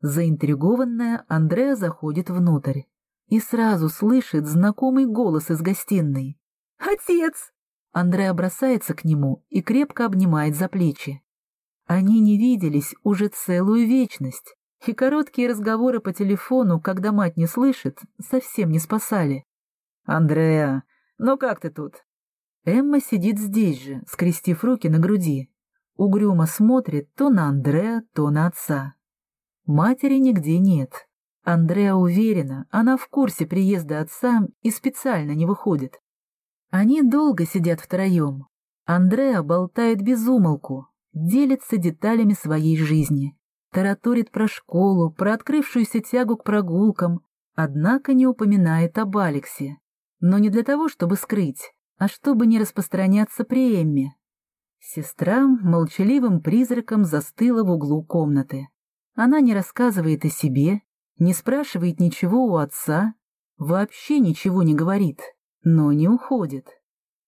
Заинтригованная, Андреа заходит внутрь и сразу слышит знакомый голос из гостиной. «Отец!» Андреа бросается к нему и крепко обнимает за плечи. Они не виделись уже целую вечность, и короткие разговоры по телефону, когда мать не слышит, совсем не спасали. «Андреа, ну как ты тут?» Эмма сидит здесь же, скрестив руки на груди. Угрюмо смотрит то на Андреа, то на отца. Матери нигде нет. Андреа уверена, она в курсе приезда отца и специально не выходит. Они долго сидят втроем. Андреа болтает без умолку, делится деталями своей жизни, тараторит про школу, про открывшуюся тягу к прогулкам, однако не упоминает об Алексе. Но не для того, чтобы скрыть, а чтобы не распространяться при Эмме. Сестра молчаливым призраком застыла в углу комнаты. Она не рассказывает о себе, не спрашивает ничего у отца, вообще ничего не говорит, но не уходит.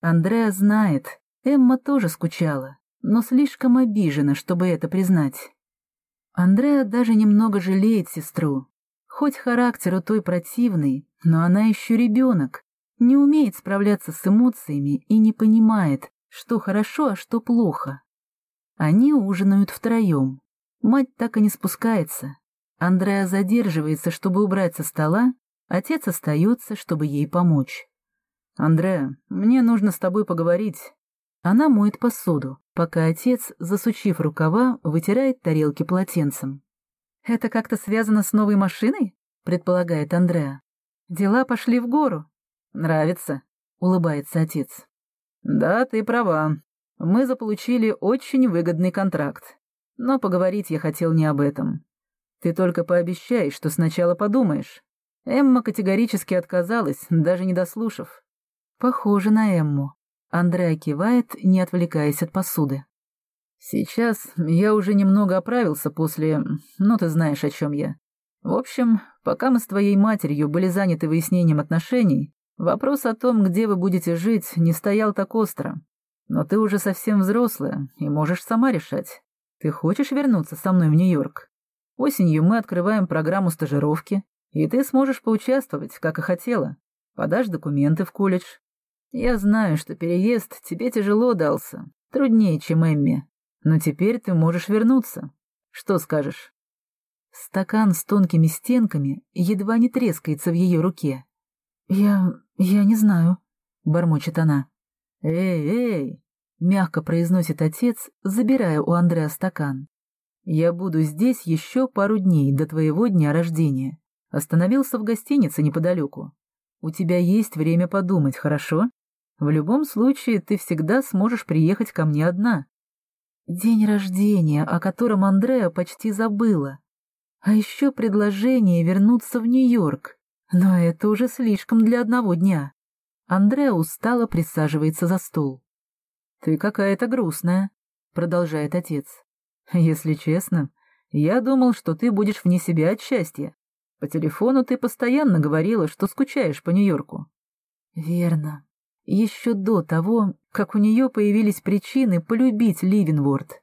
Андреа знает, Эмма тоже скучала, но слишком обижена, чтобы это признать. Андреа даже немного жалеет сестру. Хоть характер у той противный, но она еще ребенок, не умеет справляться с эмоциями и не понимает, что хорошо, а что плохо. Они ужинают втроем. Мать так и не спускается. Андреа задерживается, чтобы убрать со стола, отец остается, чтобы ей помочь. «Андреа, мне нужно с тобой поговорить». Она моет посуду, пока отец, засучив рукава, вытирает тарелки полотенцем. «Это как-то связано с новой машиной?» — предполагает Андреа. «Дела пошли в гору». «Нравится», — улыбается отец. «Да, ты права. Мы заполучили очень выгодный контракт. Но поговорить я хотел не об этом. Ты только пообещай, что сначала подумаешь». Эмма категорически отказалась, даже не дослушав. Похоже на Эмму. Андреа кивает, не отвлекаясь от посуды. Сейчас я уже немного оправился после... Ну, ты знаешь, о чем я. В общем, пока мы с твоей матерью были заняты выяснением отношений, вопрос о том, где вы будете жить, не стоял так остро. Но ты уже совсем взрослая и можешь сама решать. Ты хочешь вернуться со мной в Нью-Йорк? Осенью мы открываем программу стажировки, и ты сможешь поучаствовать, как и хотела. Подашь документы в колледж. Я знаю, что переезд тебе тяжело дался, труднее, чем Эмми, но теперь ты можешь вернуться. Что скажешь?» Стакан с тонкими стенками едва не трескается в ее руке. «Я... я не знаю», — бормочет она. «Эй, эй!» — мягко произносит отец, забирая у Андреа стакан. «Я буду здесь еще пару дней до твоего дня рождения. Остановился в гостинице неподалеку. У тебя есть время подумать, хорошо? В любом случае, ты всегда сможешь приехать ко мне одна. День рождения, о котором Андреа почти забыла. А еще предложение вернуться в Нью-Йорк. Но это уже слишком для одного дня. Андреа устало присаживается за стол. «Ты какая-то грустная», — продолжает отец. «Если честно, я думал, что ты будешь вне себя от счастья. По телефону ты постоянно говорила, что скучаешь по Нью-Йорку». «Верно еще до того, как у нее появились причины полюбить Ливенворд.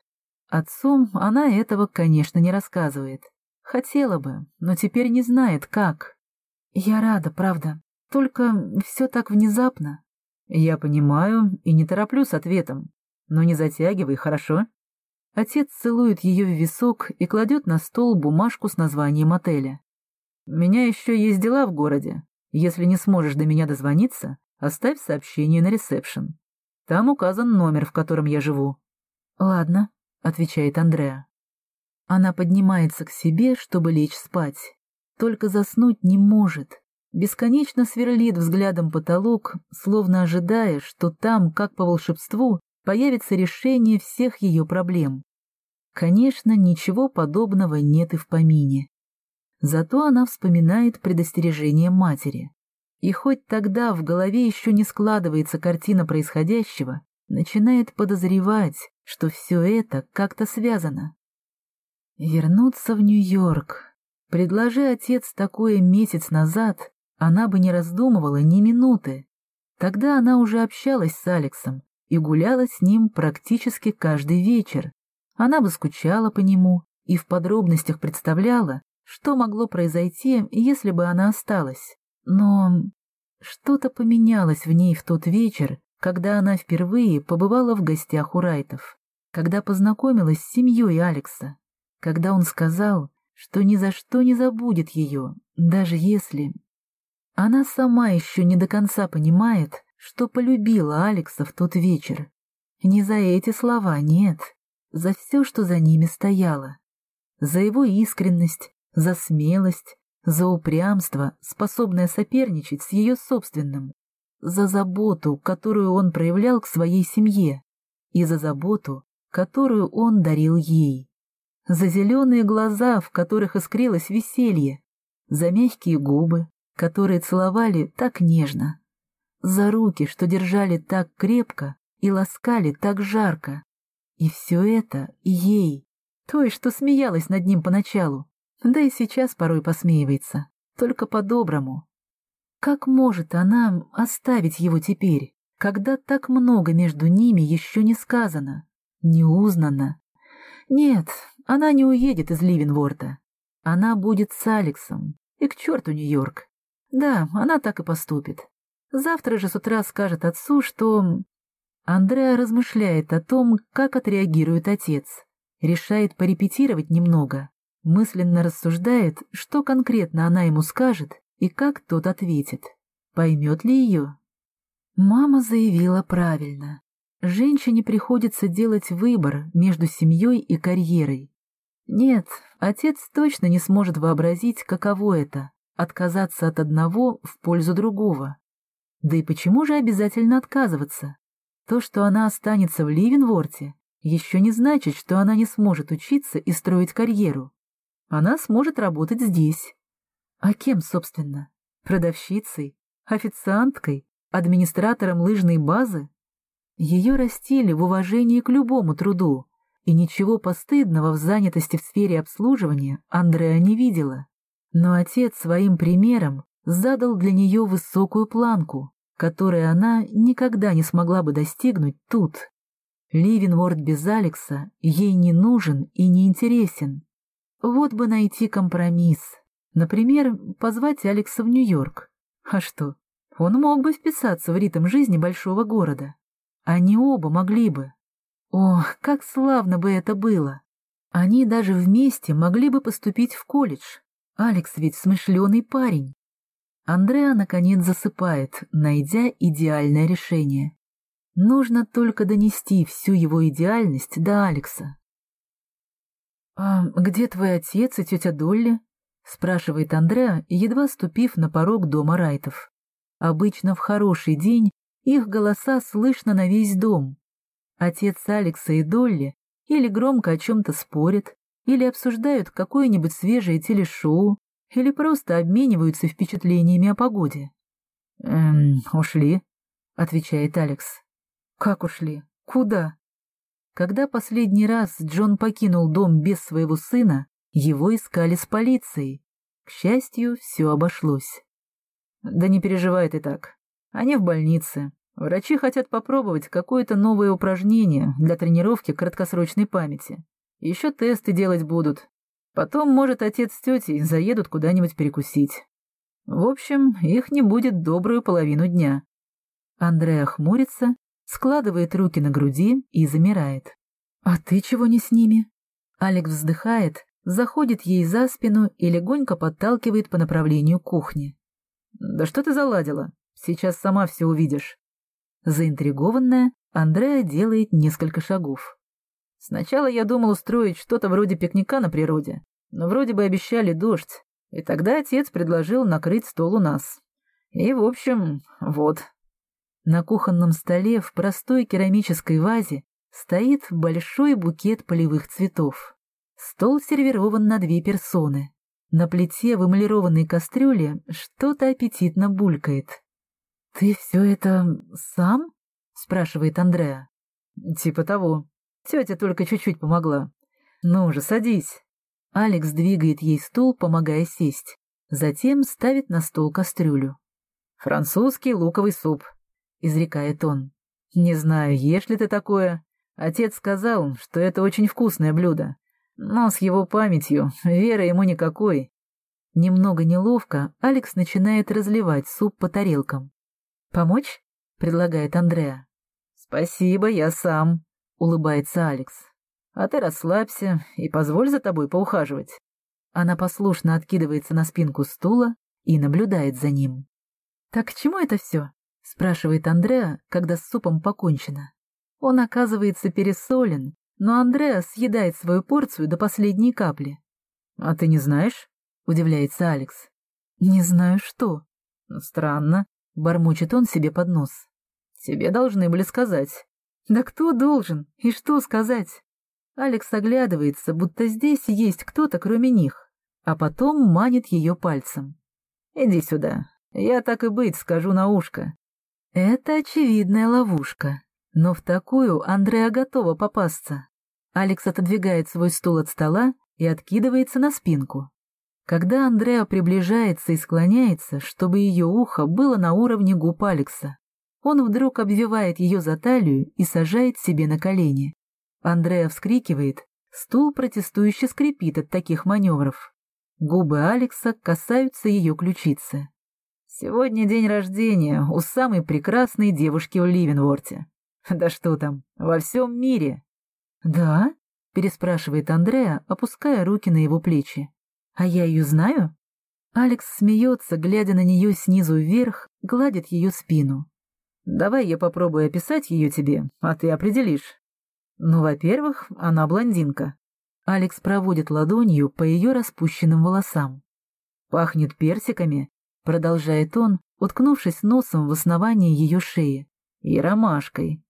Отцу она этого, конечно, не рассказывает. Хотела бы, но теперь не знает, как. Я рада, правда, только все так внезапно. Я понимаю и не тороплю с ответом, но не затягивай, хорошо? Отец целует ее в висок и кладет на стол бумажку с названием отеля. «У меня еще есть дела в городе. Если не сможешь до меня дозвониться, Оставь сообщение на ресепшн. Там указан номер, в котором я живу». «Ладно», — отвечает Андреа. Она поднимается к себе, чтобы лечь спать. Только заснуть не может. Бесконечно сверлит взглядом потолок, словно ожидая, что там, как по волшебству, появится решение всех ее проблем. Конечно, ничего подобного нет и в помине. Зато она вспоминает предостережение матери. И хоть тогда в голове еще не складывается картина происходящего, начинает подозревать, что все это как-то связано. Вернуться в Нью-Йорк. Предложи отец такое месяц назад, она бы не раздумывала ни минуты. Тогда она уже общалась с Алексом и гуляла с ним практически каждый вечер. Она бы скучала по нему и в подробностях представляла, что могло произойти, если бы она осталась. Но что-то поменялось в ней в тот вечер, когда она впервые побывала в гостях у Райтов, когда познакомилась с семьей Алекса, когда он сказал, что ни за что не забудет ее, даже если... Она сама еще не до конца понимает, что полюбила Алекса в тот вечер. Не за эти слова, нет, за все, что за ними стояло. За его искренность, за смелость, за упрямство, способное соперничать с ее собственным, за заботу, которую он проявлял к своей семье, и за заботу, которую он дарил ей, за зеленые глаза, в которых искрилось веселье, за мягкие губы, которые целовали так нежно, за руки, что держали так крепко и ласкали так жарко. И все это ей, той, что смеялась над ним поначалу, да и сейчас порой посмеивается, только по-доброму. Как может она оставить его теперь, когда так много между ними еще не сказано, не узнано? Нет, она не уедет из Ливенворта. Она будет с Алексом. И к черту Нью-Йорк. Да, она так и поступит. Завтра же с утра скажет отцу, что... Андреа размышляет о том, как отреагирует отец. решает порепетировать немного, мысленно рассуждает, что конкретно она ему скажет и как тот ответит. Поймет ли ее? Мама заявила правильно. Женщине приходится делать выбор между семьей и карьерой. Нет, отец точно не сможет вообразить, каково это — отказаться от одного в пользу другого. Да и почему же обязательно отказываться? То, что она останется в Ливенворте, еще не значит, что она не сможет учиться и строить карьеру. Она сможет работать здесь. А кем, собственно? Продавщицей? Официанткой? Администратором лыжной базы? Ее растили в уважении к любому труду, и ничего постыдного в занятости в сфере обслуживания Андреа не видела. Но отец своим примером задал для нее высокую планку, которой она никогда не смогла бы достигнуть тут. Ливенворд без Алекса ей не нужен и не интересен. Вот бы найти компромисс. Например, позвать Алекса в Нью-Йорк. А что, он мог бы вписаться в ритм жизни большого города. Они оба могли бы. Ох, как славно бы это было! Они даже вместе могли бы поступить в колледж. Алекс ведь смышленый парень. Андреа, наконец, засыпает, найдя идеальное решение. Нужно только донести всю его идеальность до Алекса. «А где твой отец и тетя Долли?» — спрашивает Андреа, едва ступив на порог дома Райтов. Обычно в хороший день их голоса слышно на весь дом. Отец Алекса и Долли или громко о чем-то спорят, или обсуждают какое-нибудь свежее телешоу, или просто обмениваются впечатлениями о погоде. «Эм, ушли», — отвечает Алекс. «Как ушли? Куда?» Когда последний раз Джон покинул дом без своего сына, его искали с полицией. К счастью, все обошлось. «Да не переживай ты так. Они в больнице. Врачи хотят попробовать какое-то новое упражнение для тренировки краткосрочной памяти. Еще тесты делать будут. Потом, может, отец с тетей заедут куда-нибудь перекусить. В общем, их не будет добрую половину дня. Андреа хмурится, складывает руки на груди и замирает. «А ты чего не с ними?» Алекс вздыхает, заходит ей за спину и легонько подталкивает по направлению кухни. «Да что ты заладила? Сейчас сама все увидишь». Заинтригованная, Андреа делает несколько шагов. Сначала я думал устроить что-то вроде пикника на природе, но вроде бы обещали дождь, и тогда отец предложил накрыть стол у нас. И, в общем, вот. На кухонном столе в простой керамической вазе стоит большой букет полевых цветов. Стол сервирован на две персоны. На плите в эмалированной кастрюле что-то аппетитно булькает. «Ты все это сам?» — спрашивает Андреа. «Типа того. Тетя только чуть-чуть помогла. Ну же, садись». Алекс двигает ей стул, помогая сесть. Затем ставит на стол кастрюлю. «Французский луковый суп», — изрекает он. «Не знаю, ешь ли ты такое. Отец сказал, что это очень вкусное блюдо. Но с его памятью веры ему никакой». Немного неловко Алекс начинает разливать суп по тарелкам. «Помочь?» — предлагает Андреа. «Спасибо, я сам», — улыбается Алекс. «А ты расслабься и позволь за тобой поухаживать». Она послушно откидывается на спинку стула и наблюдает за ним. «Так к чему это все?» — спрашивает Андреа, когда с супом покончено. Он оказывается пересолен, но Андреа съедает свою порцию до последней капли. «А ты не знаешь?» — удивляется Алекс. «Не знаю что». «Странно. Бормочет он себе под нос. Тебе должны были сказать. Да кто должен? И что сказать? Алекс оглядывается, будто здесь есть кто-то, кроме них, а потом манит ее пальцем. «Иди сюда. Я так и быть скажу на ушко». Это очевидная ловушка, но в такую Андреа готова попасться. Алекс отодвигает свой стул от стола и откидывается на спинку. Когда Андреа приближается и склоняется, чтобы ее ухо было на уровне губ Алекса, он вдруг обвивает ее за талию и сажает себе на колени. Андреа вскрикивает, стул протестующе скрипит от таких маневров. Губы Алекса касаются ее ключицы. Сегодня день рождения у самой прекрасной девушки в Ливенворте. Да что там, во всем мире. Да? — переспрашивает Андреа, опуская руки на его плечи. «А я ее знаю?» Алекс смеется, глядя на нее снизу вверх, гладит ее спину. «Давай я попробую описать ее тебе, а ты определишь. Ну, во-первых, она блондинка». Алекс проводит ладонью по ее распущенным волосам. «Пахнет персиками», — продолжает он, уткнувшись носом в основание ее шеи, и ромашкой.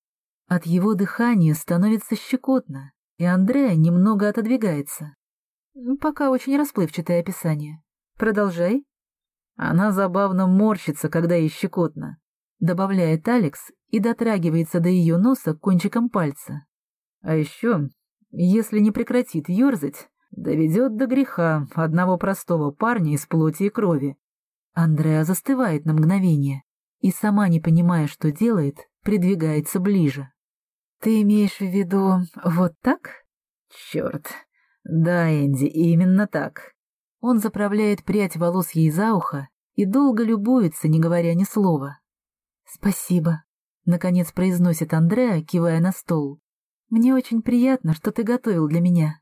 От его дыхания становится щекотно, и Андреа немного отодвигается. Пока очень расплывчатое описание. Продолжай. Она забавно морщится, когда ей щекотно, добавляет Алекс и дотрагивается до ее носа кончиком пальца. А еще, если не прекратит ерзать, доведет до греха одного простого парня из плоти и крови. Андреа застывает на мгновение и, сама не понимая, что делает, придвигается ближе. «Ты имеешь в виду вот так?» «Черт! Да, Энди, именно так. Он заправляет прядь волос ей за ухо и долго любуется, не говоря ни слова. «Спасибо», — наконец произносит Андреа, кивая на стол. «Мне очень приятно, что ты готовил для меня».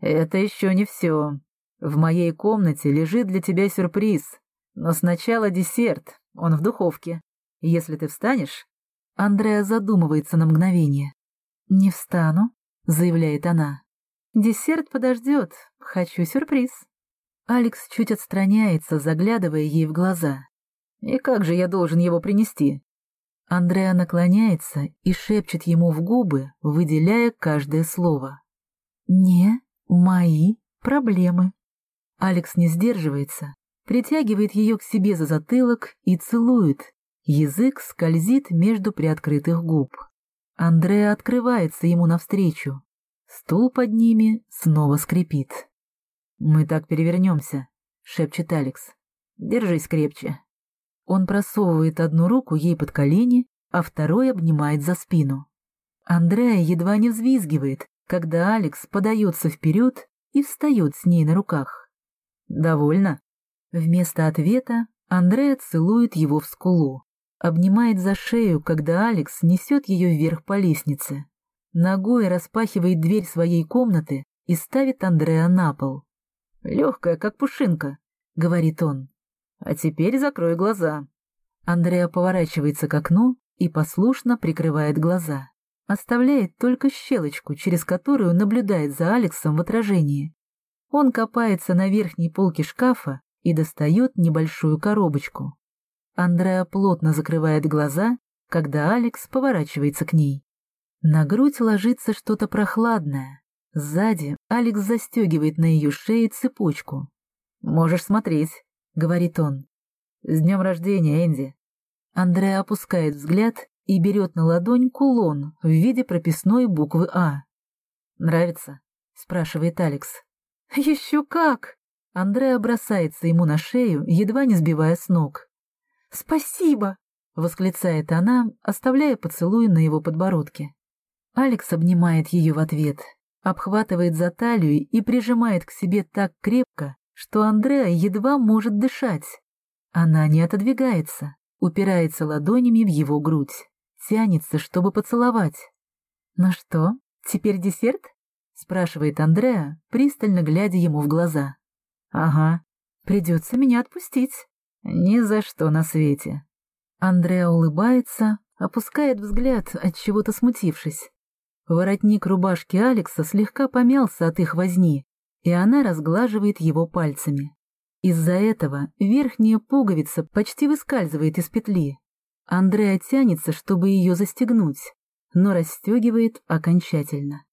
«Это еще не все. В моей комнате лежит для тебя сюрприз. Но сначала десерт, он в духовке. Если ты встанешь...» Андреа задумывается на мгновение. «Не встану», — заявляет она. «Десерт подождет. Хочу сюрприз». Алекс чуть отстраняется, заглядывая ей в глаза. «И как же я должен его принести?» Андреа наклоняется и шепчет ему в губы, выделяя каждое слово. «Не мои проблемы». Алекс не сдерживается, притягивает ее к себе за затылок и целует. Язык скользит между приоткрытых губ. Андреа открывается ему навстречу. Стул под ними снова скрипит. «Мы так перевернемся», — шепчет Алекс. «Держись крепче». Он просовывает одну руку ей под колени, а второй обнимает за спину. Андрея едва не взвизгивает, когда Алекс подается вперед и встает с ней на руках. «Довольно?» Вместо ответа Андрея целует его в скулу, обнимает за шею, когда Алекс несет ее вверх по лестнице. Ногой распахивает дверь своей комнаты и ставит Андрея на пол. Легкая, как пушинка, — говорит он. А теперь закрой глаза. Андреа поворачивается к окну и послушно прикрывает глаза. Оставляет только щелочку, через которую наблюдает за Алексом в отражении. Он копается на верхней полке шкафа и достает небольшую коробочку. Андреа плотно закрывает глаза, когда Алекс поворачивается к ней. На грудь ложится что-то прохладное, Сзади Алекс застегивает на ее шее цепочку. «Можешь смотреть», — говорит он. «С днем рождения, Энди». Андреа опускает взгляд и берет на ладонь кулон в виде прописной буквы «А». «Нравится?» — спрашивает Алекс. «Еще как!» Андреа бросается ему на шею, едва не сбивая с ног. «Спасибо!» — восклицает она, оставляя поцелуй на его подбородке. Алекс обнимает ее в ответ — обхватывает за талию и прижимает к себе так крепко, что Андреа едва может дышать. Она не отодвигается, упирается ладонями в его грудь, тянется, чтобы поцеловать. «Ну что, теперь десерт?» — спрашивает Андреа, пристально глядя ему в глаза. «Ага, придется меня отпустить. Ни за что на свете». Андреа улыбается, опускает взгляд, от чего-то смутившись. Воротник рубашки Алекса слегка помялся от их возни, и она разглаживает его пальцами. Из-за этого верхняя пуговица почти выскальзывает из петли. Андреа тянется, чтобы ее застегнуть, но расстегивает окончательно.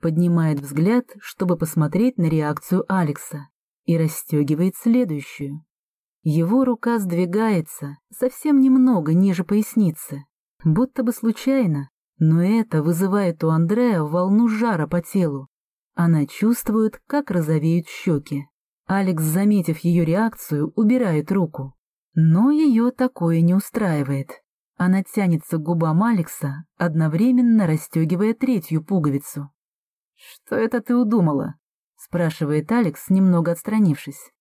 Поднимает взгляд, чтобы посмотреть на реакцию Алекса, и расстегивает следующую. Его рука сдвигается совсем немного ниже поясницы, будто бы случайно, но это вызывает у Андрея волну жара по телу. Она чувствует, как розовеют щеки. Алекс, заметив ее реакцию, убирает руку. Но ее такое не устраивает. Она тянется к губам Алекса, одновременно расстегивая третью пуговицу. «Что это ты удумала?» — спрашивает Алекс, немного отстранившись.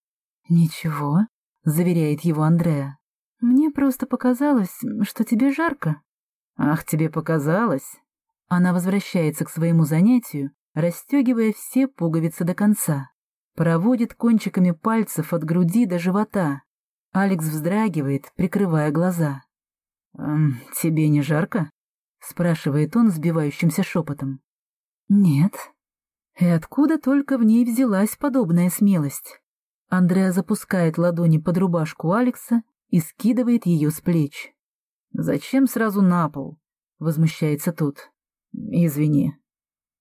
«Ничего», — заверяет его Андреа. «Мне просто показалось, что тебе жарко». «Ах, тебе показалось!» Она возвращается к своему занятию расстегивая все пуговицы до конца. Проводит кончиками пальцев от груди до живота. Алекс вздрагивает, прикрывая глаза. «Эм, «Тебе не жарко?» — спрашивает он сбивающимся шепотом. «Нет». И откуда только в ней взялась подобная смелость? Андреа запускает ладони под рубашку Алекса и скидывает ее с плеч. «Зачем сразу на пол?» — возмущается тут. «Извини».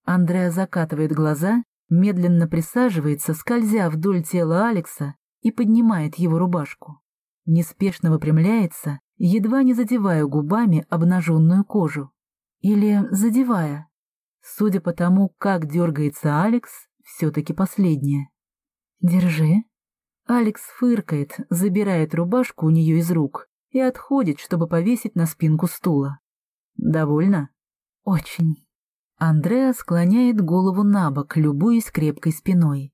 Андреа закатывает глаза, медленно присаживается, скользя вдоль тела Алекса и поднимает его рубашку. Неспешно выпрямляется, едва не задевая губами обнаженную кожу. Или задевая. Судя по тому, как дергается Алекс, все-таки последнее. «Держи». Алекс фыркает, забирает рубашку у нее из рук и отходит, чтобы повесить на спинку стула. «Довольно?» «Очень». Андреа склоняет голову на бок, любуясь крепкой спиной.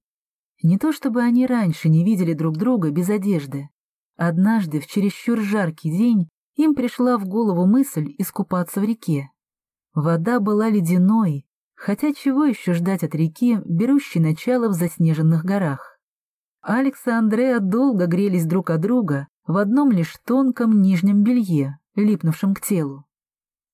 Не то чтобы они раньше не видели друг друга без одежды. Однажды, в чересчур жаркий день, им пришла в голову мысль искупаться в реке. Вода была ледяной, хотя чего еще ждать от реки, берущей начало в заснеженных горах. Алекс и Андреа долго грелись друг от друга в одном лишь тонком нижнем белье, липнувшем к телу.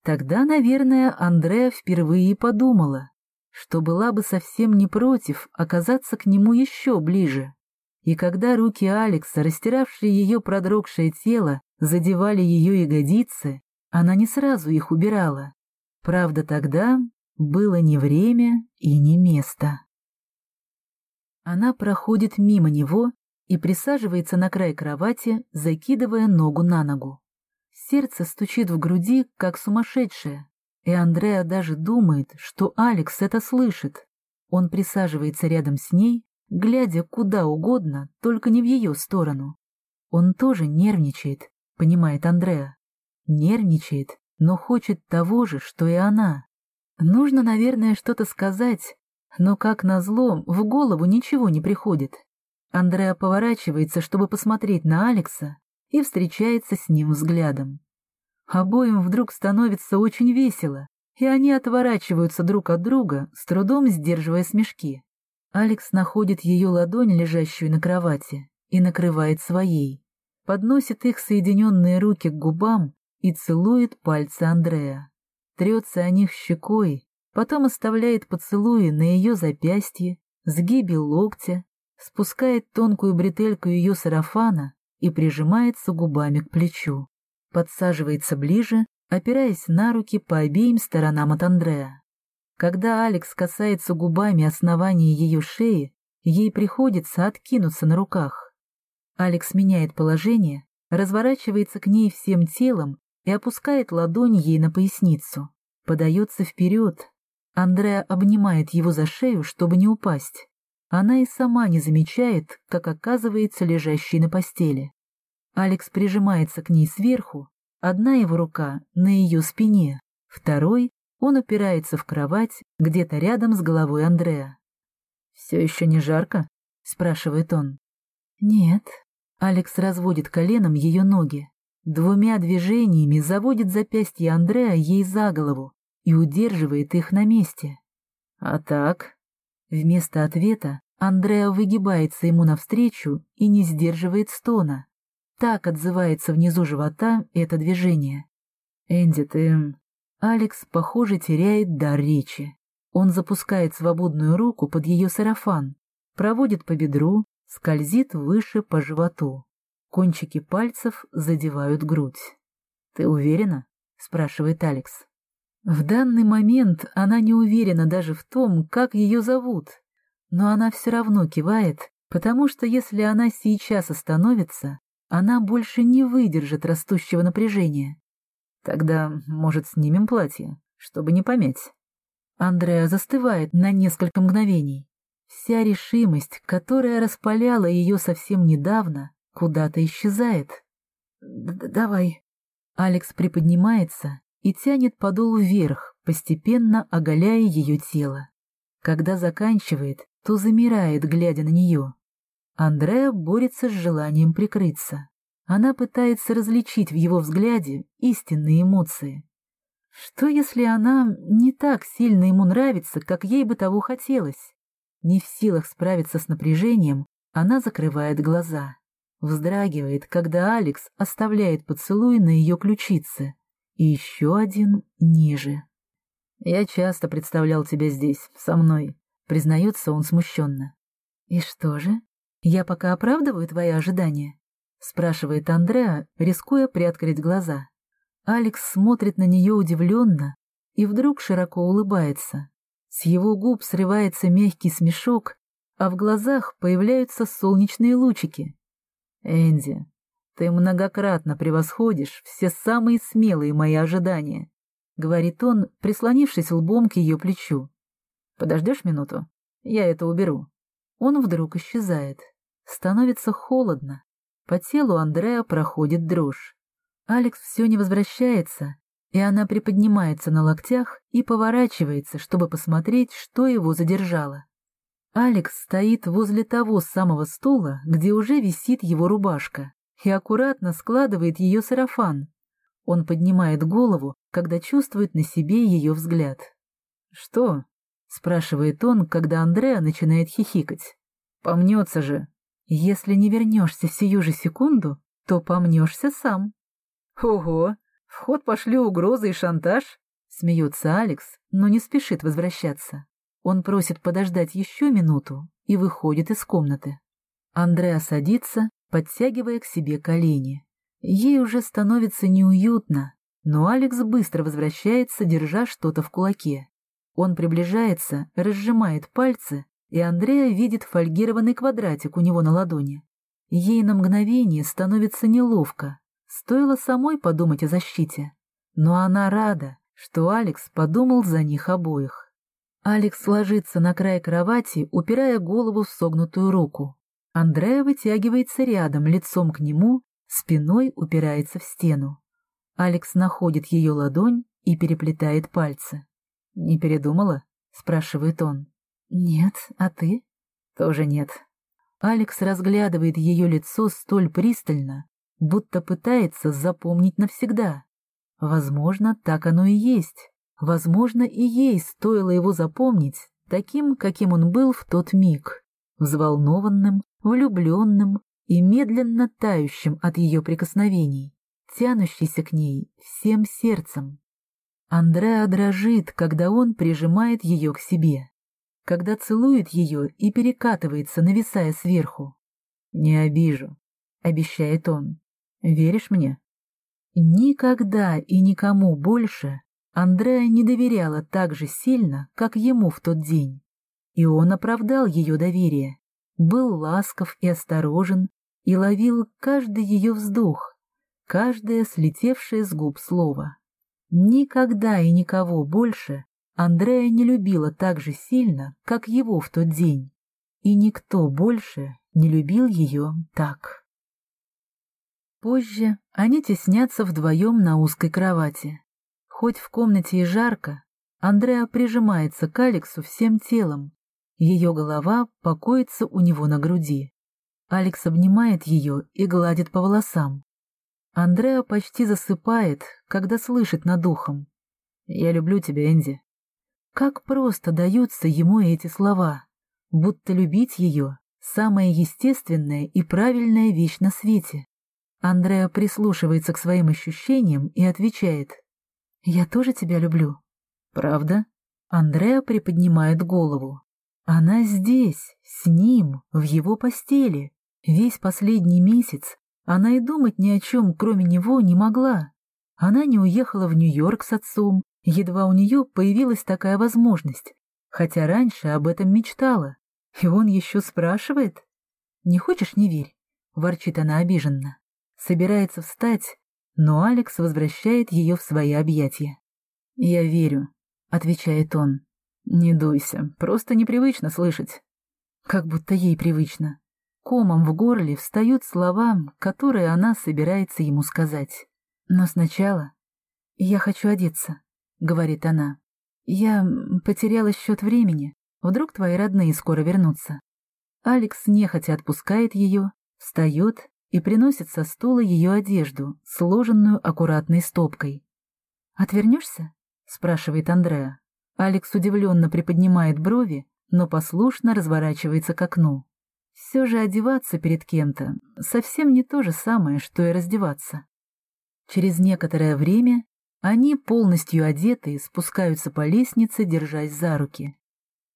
Тогда, наверное, Андреа впервые подумала, что была бы совсем не против оказаться к нему еще ближе. И когда руки Алекса, растиравшие ее продрогшее тело, задевали ее ягодицы, она не сразу их убирала. Правда, тогда было не время и не место. Она проходит мимо него и присаживается на край кровати, закидывая ногу на ногу. Сердце стучит в груди, как сумасшедшее, и Андреа даже думает, что Алекс это слышит. Он присаживается рядом с ней, глядя куда угодно, только не в ее сторону. Он тоже нервничает, понимает Андреа. Нервничает, но хочет того же, что и она. Нужно, наверное, что-то сказать, но, как назло, в голову ничего не приходит. Андреа поворачивается, чтобы посмотреть на Алекса, и встречается с ним взглядом. Обоим вдруг становится очень весело, и они отворачиваются друг от друга, с трудом сдерживая смешки. Алекс находит ее ладонь, лежащую на кровати, и накрывает своей, подносит их соединенные руки к губам и целует пальцы Андрея. Трется о них щекой, потом оставляет поцелуи на ее запястье, сгибе локтя, спускает тонкую бретельку ее сарафана и прижимается губами к плечу. Подсаживается ближе, опираясь на руки по обеим сторонам от Андрея. Когда Алекс касается губами основания ее шеи, ей приходится откинуться на руках. Алекс меняет положение, разворачивается к ней всем телом и опускает ладонь ей на поясницу. Подается вперед. Андреа обнимает его за шею, чтобы не упасть. Она и сама не замечает, как оказывается лежащей на постели. Алекс прижимается к ней сверху, одна его рука на ее спине, второй он упирается в кровать где-то рядом с головой Андреа. «Все еще не жарко?» — спрашивает он. «Нет». Алекс разводит коленом ее ноги. Двумя движениями заводит запястье Андреа ей за голову и удерживает их на месте. «А так?» Вместо ответа Андреа выгибается ему навстречу и не сдерживает стона. Так отзывается внизу живота это движение. «Энди, ты...» Алекс, похоже, теряет дар речи. Он запускает свободную руку под ее сарафан, проводит по бедру, скользит выше по животу. Кончики пальцев задевают грудь. «Ты уверена?» — спрашивает Алекс. В данный момент она не уверена даже в том, как ее зовут, но она все равно кивает, потому что если она сейчас остановится, она больше не выдержит растущего напряжения. Тогда, может, снимем платье, чтобы не помять? Андреа застывает на несколько мгновений. Вся решимость, которая распаляла ее совсем недавно, куда-то исчезает. «Давай». Алекс приподнимается и тянет подол вверх, постепенно оголяя ее тело. Когда заканчивает, то замирает, глядя на нее. Андреа борется с желанием прикрыться. Она пытается различить в его взгляде истинные эмоции. Что, если она не так сильно ему нравится, как ей бы того хотелось? Не в силах справиться с напряжением, она закрывает глаза. Вздрагивает, когда Алекс оставляет поцелуй на ее ключице. И еще один ниже. «Я часто представлял тебя здесь, со мной», — признается он смущенно. «И что же? Я пока оправдываю твои ожидания?» — спрашивает Андреа, рискуя приоткрыть глаза. Алекс смотрит на нее удивленно и вдруг широко улыбается. С его губ срывается мягкий смешок, а в глазах появляются солнечные лучики. «Энди, ты многократно превосходишь все самые смелые мои ожидания», — говорит он, прислонившись лбом к ее плечу. «Подождешь минуту? Я это уберу». Он вдруг исчезает. Становится холодно. По телу Андреа проходит дрожь. Алекс все не возвращается, и она приподнимается на локтях и поворачивается, чтобы посмотреть, что его задержало. Алекс стоит возле того самого стула, где уже висит его рубашка, и аккуратно складывает ее сарафан. Он поднимает голову, когда чувствует на себе ее взгляд. «Что?» — спрашивает он, когда Андреа начинает хихикать. «Помнется же!» «Если не вернешься сию же секунду, то помнешься сам». «Ого! В ход пошли угрозы и шантаж?» — смеется Алекс, но не спешит возвращаться. Он просит подождать еще минуту и выходит из комнаты. Андреа садится, подтягивая к себе колени. Ей уже становится неуютно, но Алекс быстро возвращается, держа что-то в кулаке. Он приближается, разжимает пальцы, и Андреа видит фольгированный квадратик у него на ладони. Ей на мгновение становится неловко. Стоило самой подумать о защите. Но она рада, что Алекс подумал за них обоих. Алекс ложится на край кровати, упирая голову в согнутую руку. Андреа вытягивается рядом, лицом к нему, спиной упирается в стену. Алекс находит ее ладонь и переплетает пальцы. «Не передумала?» — спрашивает он. «Нет, а ты?» «Тоже нет». Алекс разглядывает ее лицо столь пристально, будто пытается запомнить навсегда. Возможно, так оно и есть. Возможно, и ей стоило его запомнить таким, каким он был в тот миг, взволнованным, влюбленным и медленно тающим от ее прикосновений, тянущийся к ней всем сердцем. Андреа дрожит, когда он прижимает ее к себе, когда целует ее и перекатывается, нависая сверху. «Не обижу», — обещает он. «Веришь мне?» Никогда и никому больше Андреа не доверяла так же сильно, как ему в тот день. И он оправдал ее доверие, был ласков и осторожен, и ловил каждый ее вздох, каждое слетевшее с губ слово. Никогда и никого больше Андрея не любила так же сильно, как его в тот день, и никто больше не любил ее так. Позже они теснятся вдвоем на узкой кровати. Хоть в комнате и жарко, Андреа прижимается к Алексу всем телом. Ее голова покоится у него на груди. Алекс обнимает ее и гладит по волосам. Андреа почти засыпает, когда слышит над ухом. «Я люблю тебя, Энди». Как просто даются ему эти слова, будто любить ее — самая естественная и правильная вещь на свете. Андреа прислушивается к своим ощущениям и отвечает. «Я тоже тебя люблю». «Правда?» Андреа приподнимает голову. Она здесь, с ним, в его постели. Весь последний месяц она и думать ни о чем, кроме него, не могла. Она не уехала в Нью-Йорк с отцом, едва у нее появилась такая возможность, хотя раньше об этом мечтала. И он еще спрашивает. «Не хочешь, не верь», — ворчит она обиженно. Собирается встать, но Алекс возвращает ее в свои объятия. «Я верю», — отвечает он. «Не дуйся, просто непривычно слышать». Как будто ей привычно. Комом в горле встают слова, которые она собирается ему сказать. Но сначала... «Я хочу одеться», — говорит она. «Я потеряла счет времени. Вдруг твои родные скоро вернутся». Алекс нехотя отпускает ее, встает и приносит со стула ее одежду, сложенную аккуратной стопкой. «Отвернешься?» — спрашивает Андреа. Алекс удивленно приподнимает брови, но послушно разворачивается к окну. Все же одеваться перед кем-то совсем не то же самое, что и раздеваться. Через некоторое время они, полностью одетые, спускаются по лестнице, держась за руки.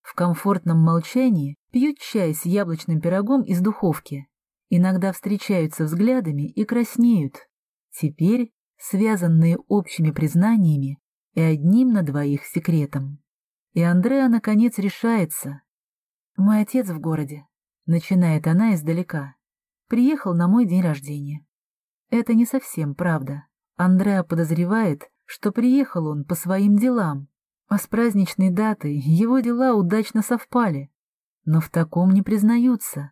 В комфортном молчании пьют чай с яблочным пирогом из духовки. Иногда встречаются взглядами и краснеют. Теперь связанные общими признаниями и одним на двоих секретом. И Андреа, наконец, решается. «Мой отец в городе», — начинает она издалека. «Приехал на мой день рождения». Это не совсем правда. Андреа подозревает, что приехал он по своим делам, а с праздничной датой его дела удачно совпали. Но в таком не признаются.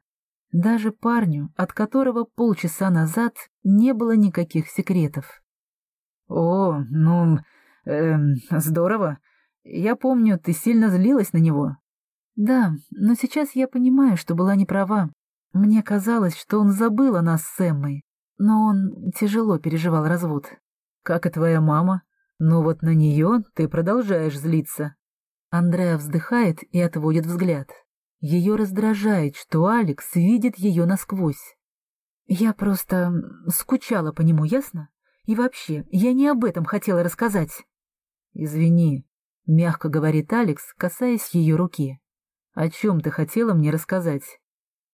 Даже парню, от которого полчаса назад не было никаких секретов. «О, ну, эм, здорово. Я помню, ты сильно злилась на него». «Да, но сейчас я понимаю, что была не права. Мне казалось, что он забыл о нас с Эммой, но он тяжело переживал развод». «Как и твоя мама. Но вот на нее ты продолжаешь злиться». Андреа вздыхает и отводит взгляд. Ее раздражает, что Алекс видит ее насквозь. Я просто скучала по нему, ясно? И вообще, я не об этом хотела рассказать. Извини, мягко говорит Алекс, касаясь ее руки. О чем ты хотела мне рассказать?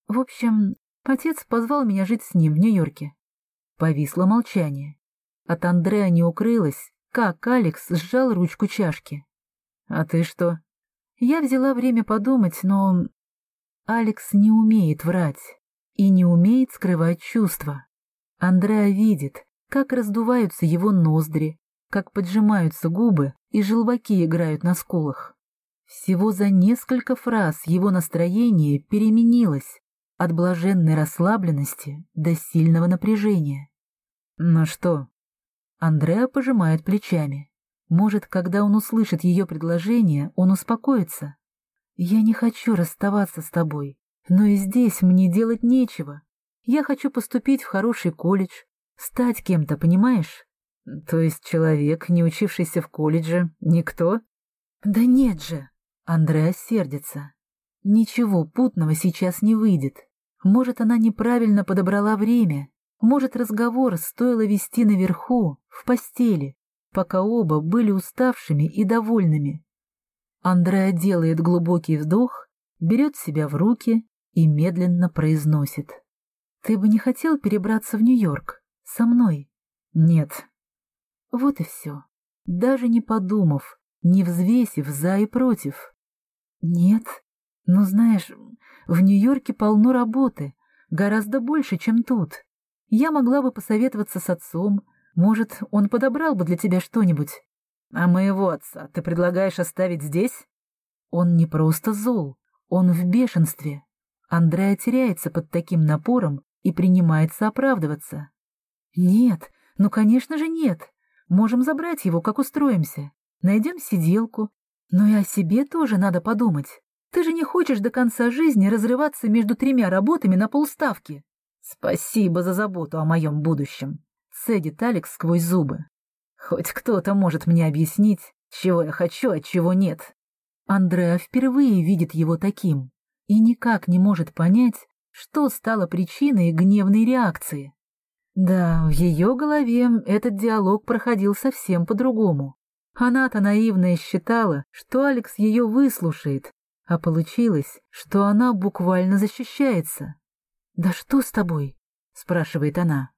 В общем, отец позвал меня жить с ним в Нью-Йорке. Повисло молчание. От Андреа не укрылось, как Алекс сжал ручку чашки. А ты что? Я взяла время подумать, но... Алекс не умеет врать и не умеет скрывать чувства. Андреа видит, как раздуваются его ноздри, как поджимаются губы и желваки играют на скулах. Всего за несколько фраз его настроение переменилось от блаженной расслабленности до сильного напряжения. «Ну что?» Андреа пожимает плечами. Может, когда он услышит ее предложение, он успокоится. «Я не хочу расставаться с тобой, но и здесь мне делать нечего. Я хочу поступить в хороший колледж, Стать кем-то, понимаешь? То есть человек, не учившийся в колледже, никто? Да нет же. Андреа сердится. Ничего путного сейчас не выйдет. Может, она неправильно подобрала время. Может, разговор стоило вести наверху, в постели, пока оба были уставшими и довольными. Андреа делает глубокий вдох, берет себя в руки и медленно произносит. «Ты бы не хотел перебраться в Нью-Йорк?» Со мной? Нет. Вот и все. Даже не подумав, не взвесив за и против. Нет. Ну, знаешь, в Нью-Йорке полно работы, гораздо больше, чем тут. Я могла бы посоветоваться с отцом, может, он подобрал бы для тебя что-нибудь. А моего отца ты предлагаешь оставить здесь? Он не просто зол, он в бешенстве. Андреа теряется под таким напором и принимается оправдываться. «Нет, ну, конечно же, нет. Можем забрать его, как устроимся. Найдем сиделку. Но и о себе тоже надо подумать. Ты же не хочешь до конца жизни разрываться между тремя работами на полставки». «Спасибо за заботу о моем будущем», — цедит Алекс сквозь зубы. «Хоть кто-то может мне объяснить, чего я хочу, а чего нет». Андреа впервые видит его таким и никак не может понять, что стало причиной гневной реакции. Да, в ее голове этот диалог проходил совсем по-другому. Она-то наивная считала, что Алекс ее выслушает, а получилось, что она буквально защищается. «Да что с тобой?» — спрашивает она.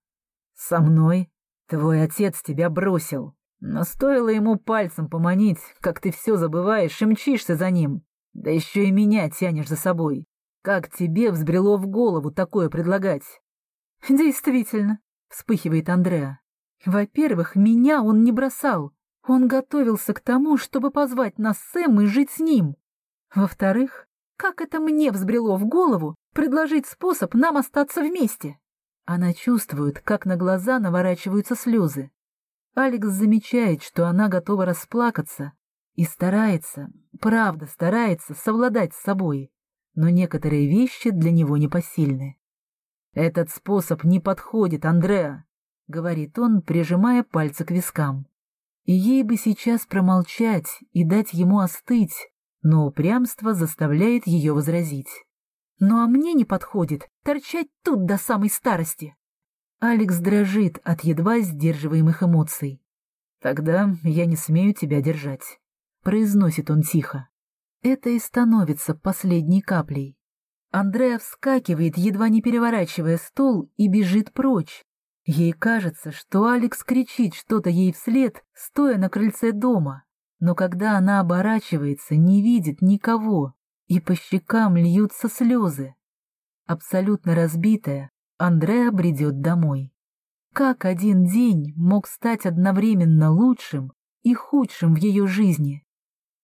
«Со мной? Твой отец тебя бросил. Но стоило ему пальцем поманить, как ты все забываешь и мчишься за ним. Да еще и меня тянешь за собой. Как тебе взбрело в голову такое предлагать?» «Действительно, вспыхивает Андреа. Во-первых, меня он не бросал. Он готовился к тому, чтобы позвать нас с Эммой жить с ним. Во-вторых, как это мне взбрело в голову предложить способ нам остаться вместе? Она чувствует, как на глаза наворачиваются слезы. Алекс замечает, что она готова расплакаться, и старается, правда старается совладать с собой, но некоторые вещи для него непосильны. «Этот способ не подходит, Андреа», — говорит он, прижимая пальцы к вискам. И ей бы сейчас промолчать и дать ему остыть, но упрямство заставляет ее возразить. «Ну а мне не подходит торчать тут до самой старости!» Алекс дрожит от едва сдерживаемых эмоций. «Тогда я не смею тебя держать», — произносит он тихо. Это и становится последней каплей. Андреа вскакивает, едва не переворачивая стол, и бежит прочь. Ей кажется, что Алекс кричит что-то ей вслед, стоя на крыльце дома. Но когда она оборачивается, не видит никого, и по щекам льются слезы. Абсолютно разбитая, Андреа бредет домой. Как один день мог стать одновременно лучшим и худшим в ее жизни?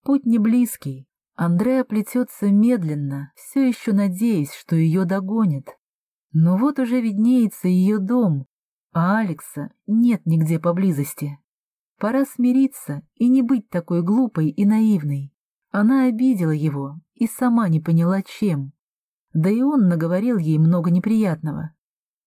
Путь не близкий, Андреа плетется медленно, все еще надеясь, что ее догонит. Но вот уже виднеется ее дом, а Алекса нет нигде поблизости. Пора смириться и не быть такой глупой и наивной. Она обидела его и сама не поняла, чем. Да и он наговорил ей много неприятного.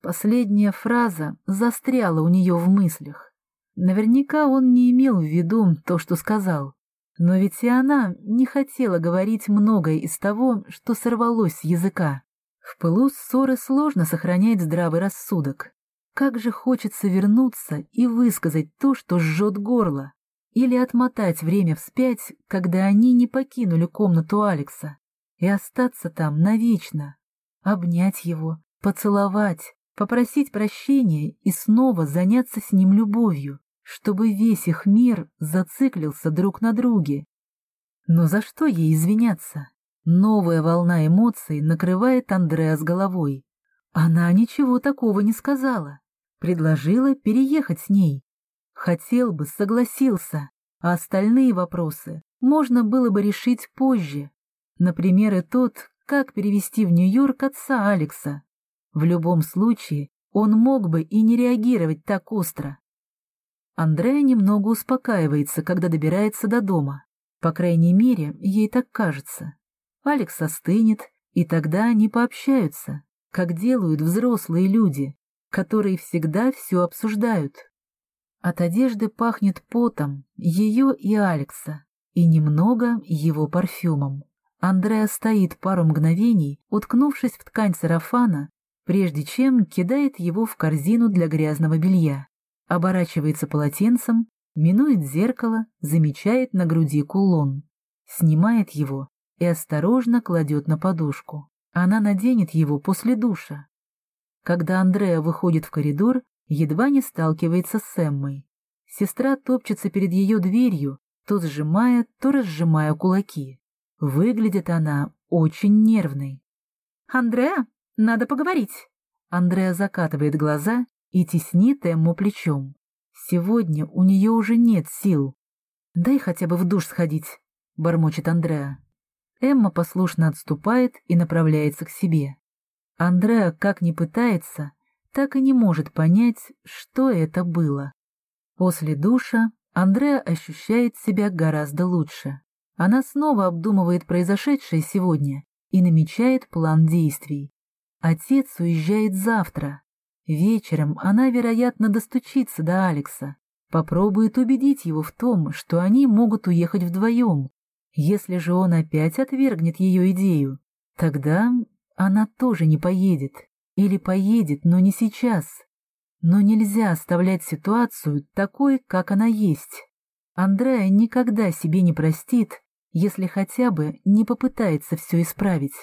Последняя фраза застряла у нее в мыслях. Наверняка он не имел в виду то, что сказал. Но ведь и она не хотела говорить многое из того, что сорвалось с языка. В пылу ссоры сложно сохранять здравый рассудок. Как же хочется вернуться и высказать то, что жжет горло, или отмотать время вспять, когда они не покинули комнату Алекса, и остаться там навечно, обнять его, поцеловать, попросить прощения и снова заняться с ним любовью чтобы весь их мир зациклился друг на друге. Но за что ей извиняться? Новая волна эмоций накрывает Андреа с головой. Она ничего такого не сказала. Предложила переехать с ней. Хотел бы, согласился, а остальные вопросы можно было бы решить позже. Например, и тот, как перевести в Нью-Йорк отца Алекса. В любом случае, он мог бы и не реагировать так остро. Андрея немного успокаивается, когда добирается до дома. По крайней мере, ей так кажется. Алекс остынет, и тогда они пообщаются, как делают взрослые люди, которые всегда все обсуждают. От одежды пахнет потом, ее и Алекса, и немного его парфюмом. Андреа стоит пару мгновений, уткнувшись в ткань сарафана, прежде чем кидает его в корзину для грязного белья оборачивается полотенцем, минует зеркало, замечает на груди кулон, снимает его и осторожно кладет на подушку. Она наденет его после душа. Когда Андреа выходит в коридор, едва не сталкивается с Эммой. Сестра топчется перед ее дверью, то сжимая, то разжимая кулаки. Выглядит она очень нервной. «Андреа, надо поговорить!» Андреа закатывает глаза и теснит Эмму плечом. Сегодня у нее уже нет сил. «Дай хотя бы в душ сходить», — бормочет Андреа. Эмма послушно отступает и направляется к себе. Андреа как ни пытается, так и не может понять, что это было. После душа Андреа ощущает себя гораздо лучше. Она снова обдумывает произошедшее сегодня и намечает план действий. Отец уезжает завтра, Вечером она, вероятно, достучится до Алекса, попробует убедить его в том, что они могут уехать вдвоем. Если же он опять отвергнет ее идею, тогда она тоже не поедет. Или поедет, но не сейчас. Но нельзя оставлять ситуацию такой, как она есть. Андреа никогда себе не простит, если хотя бы не попытается все исправить.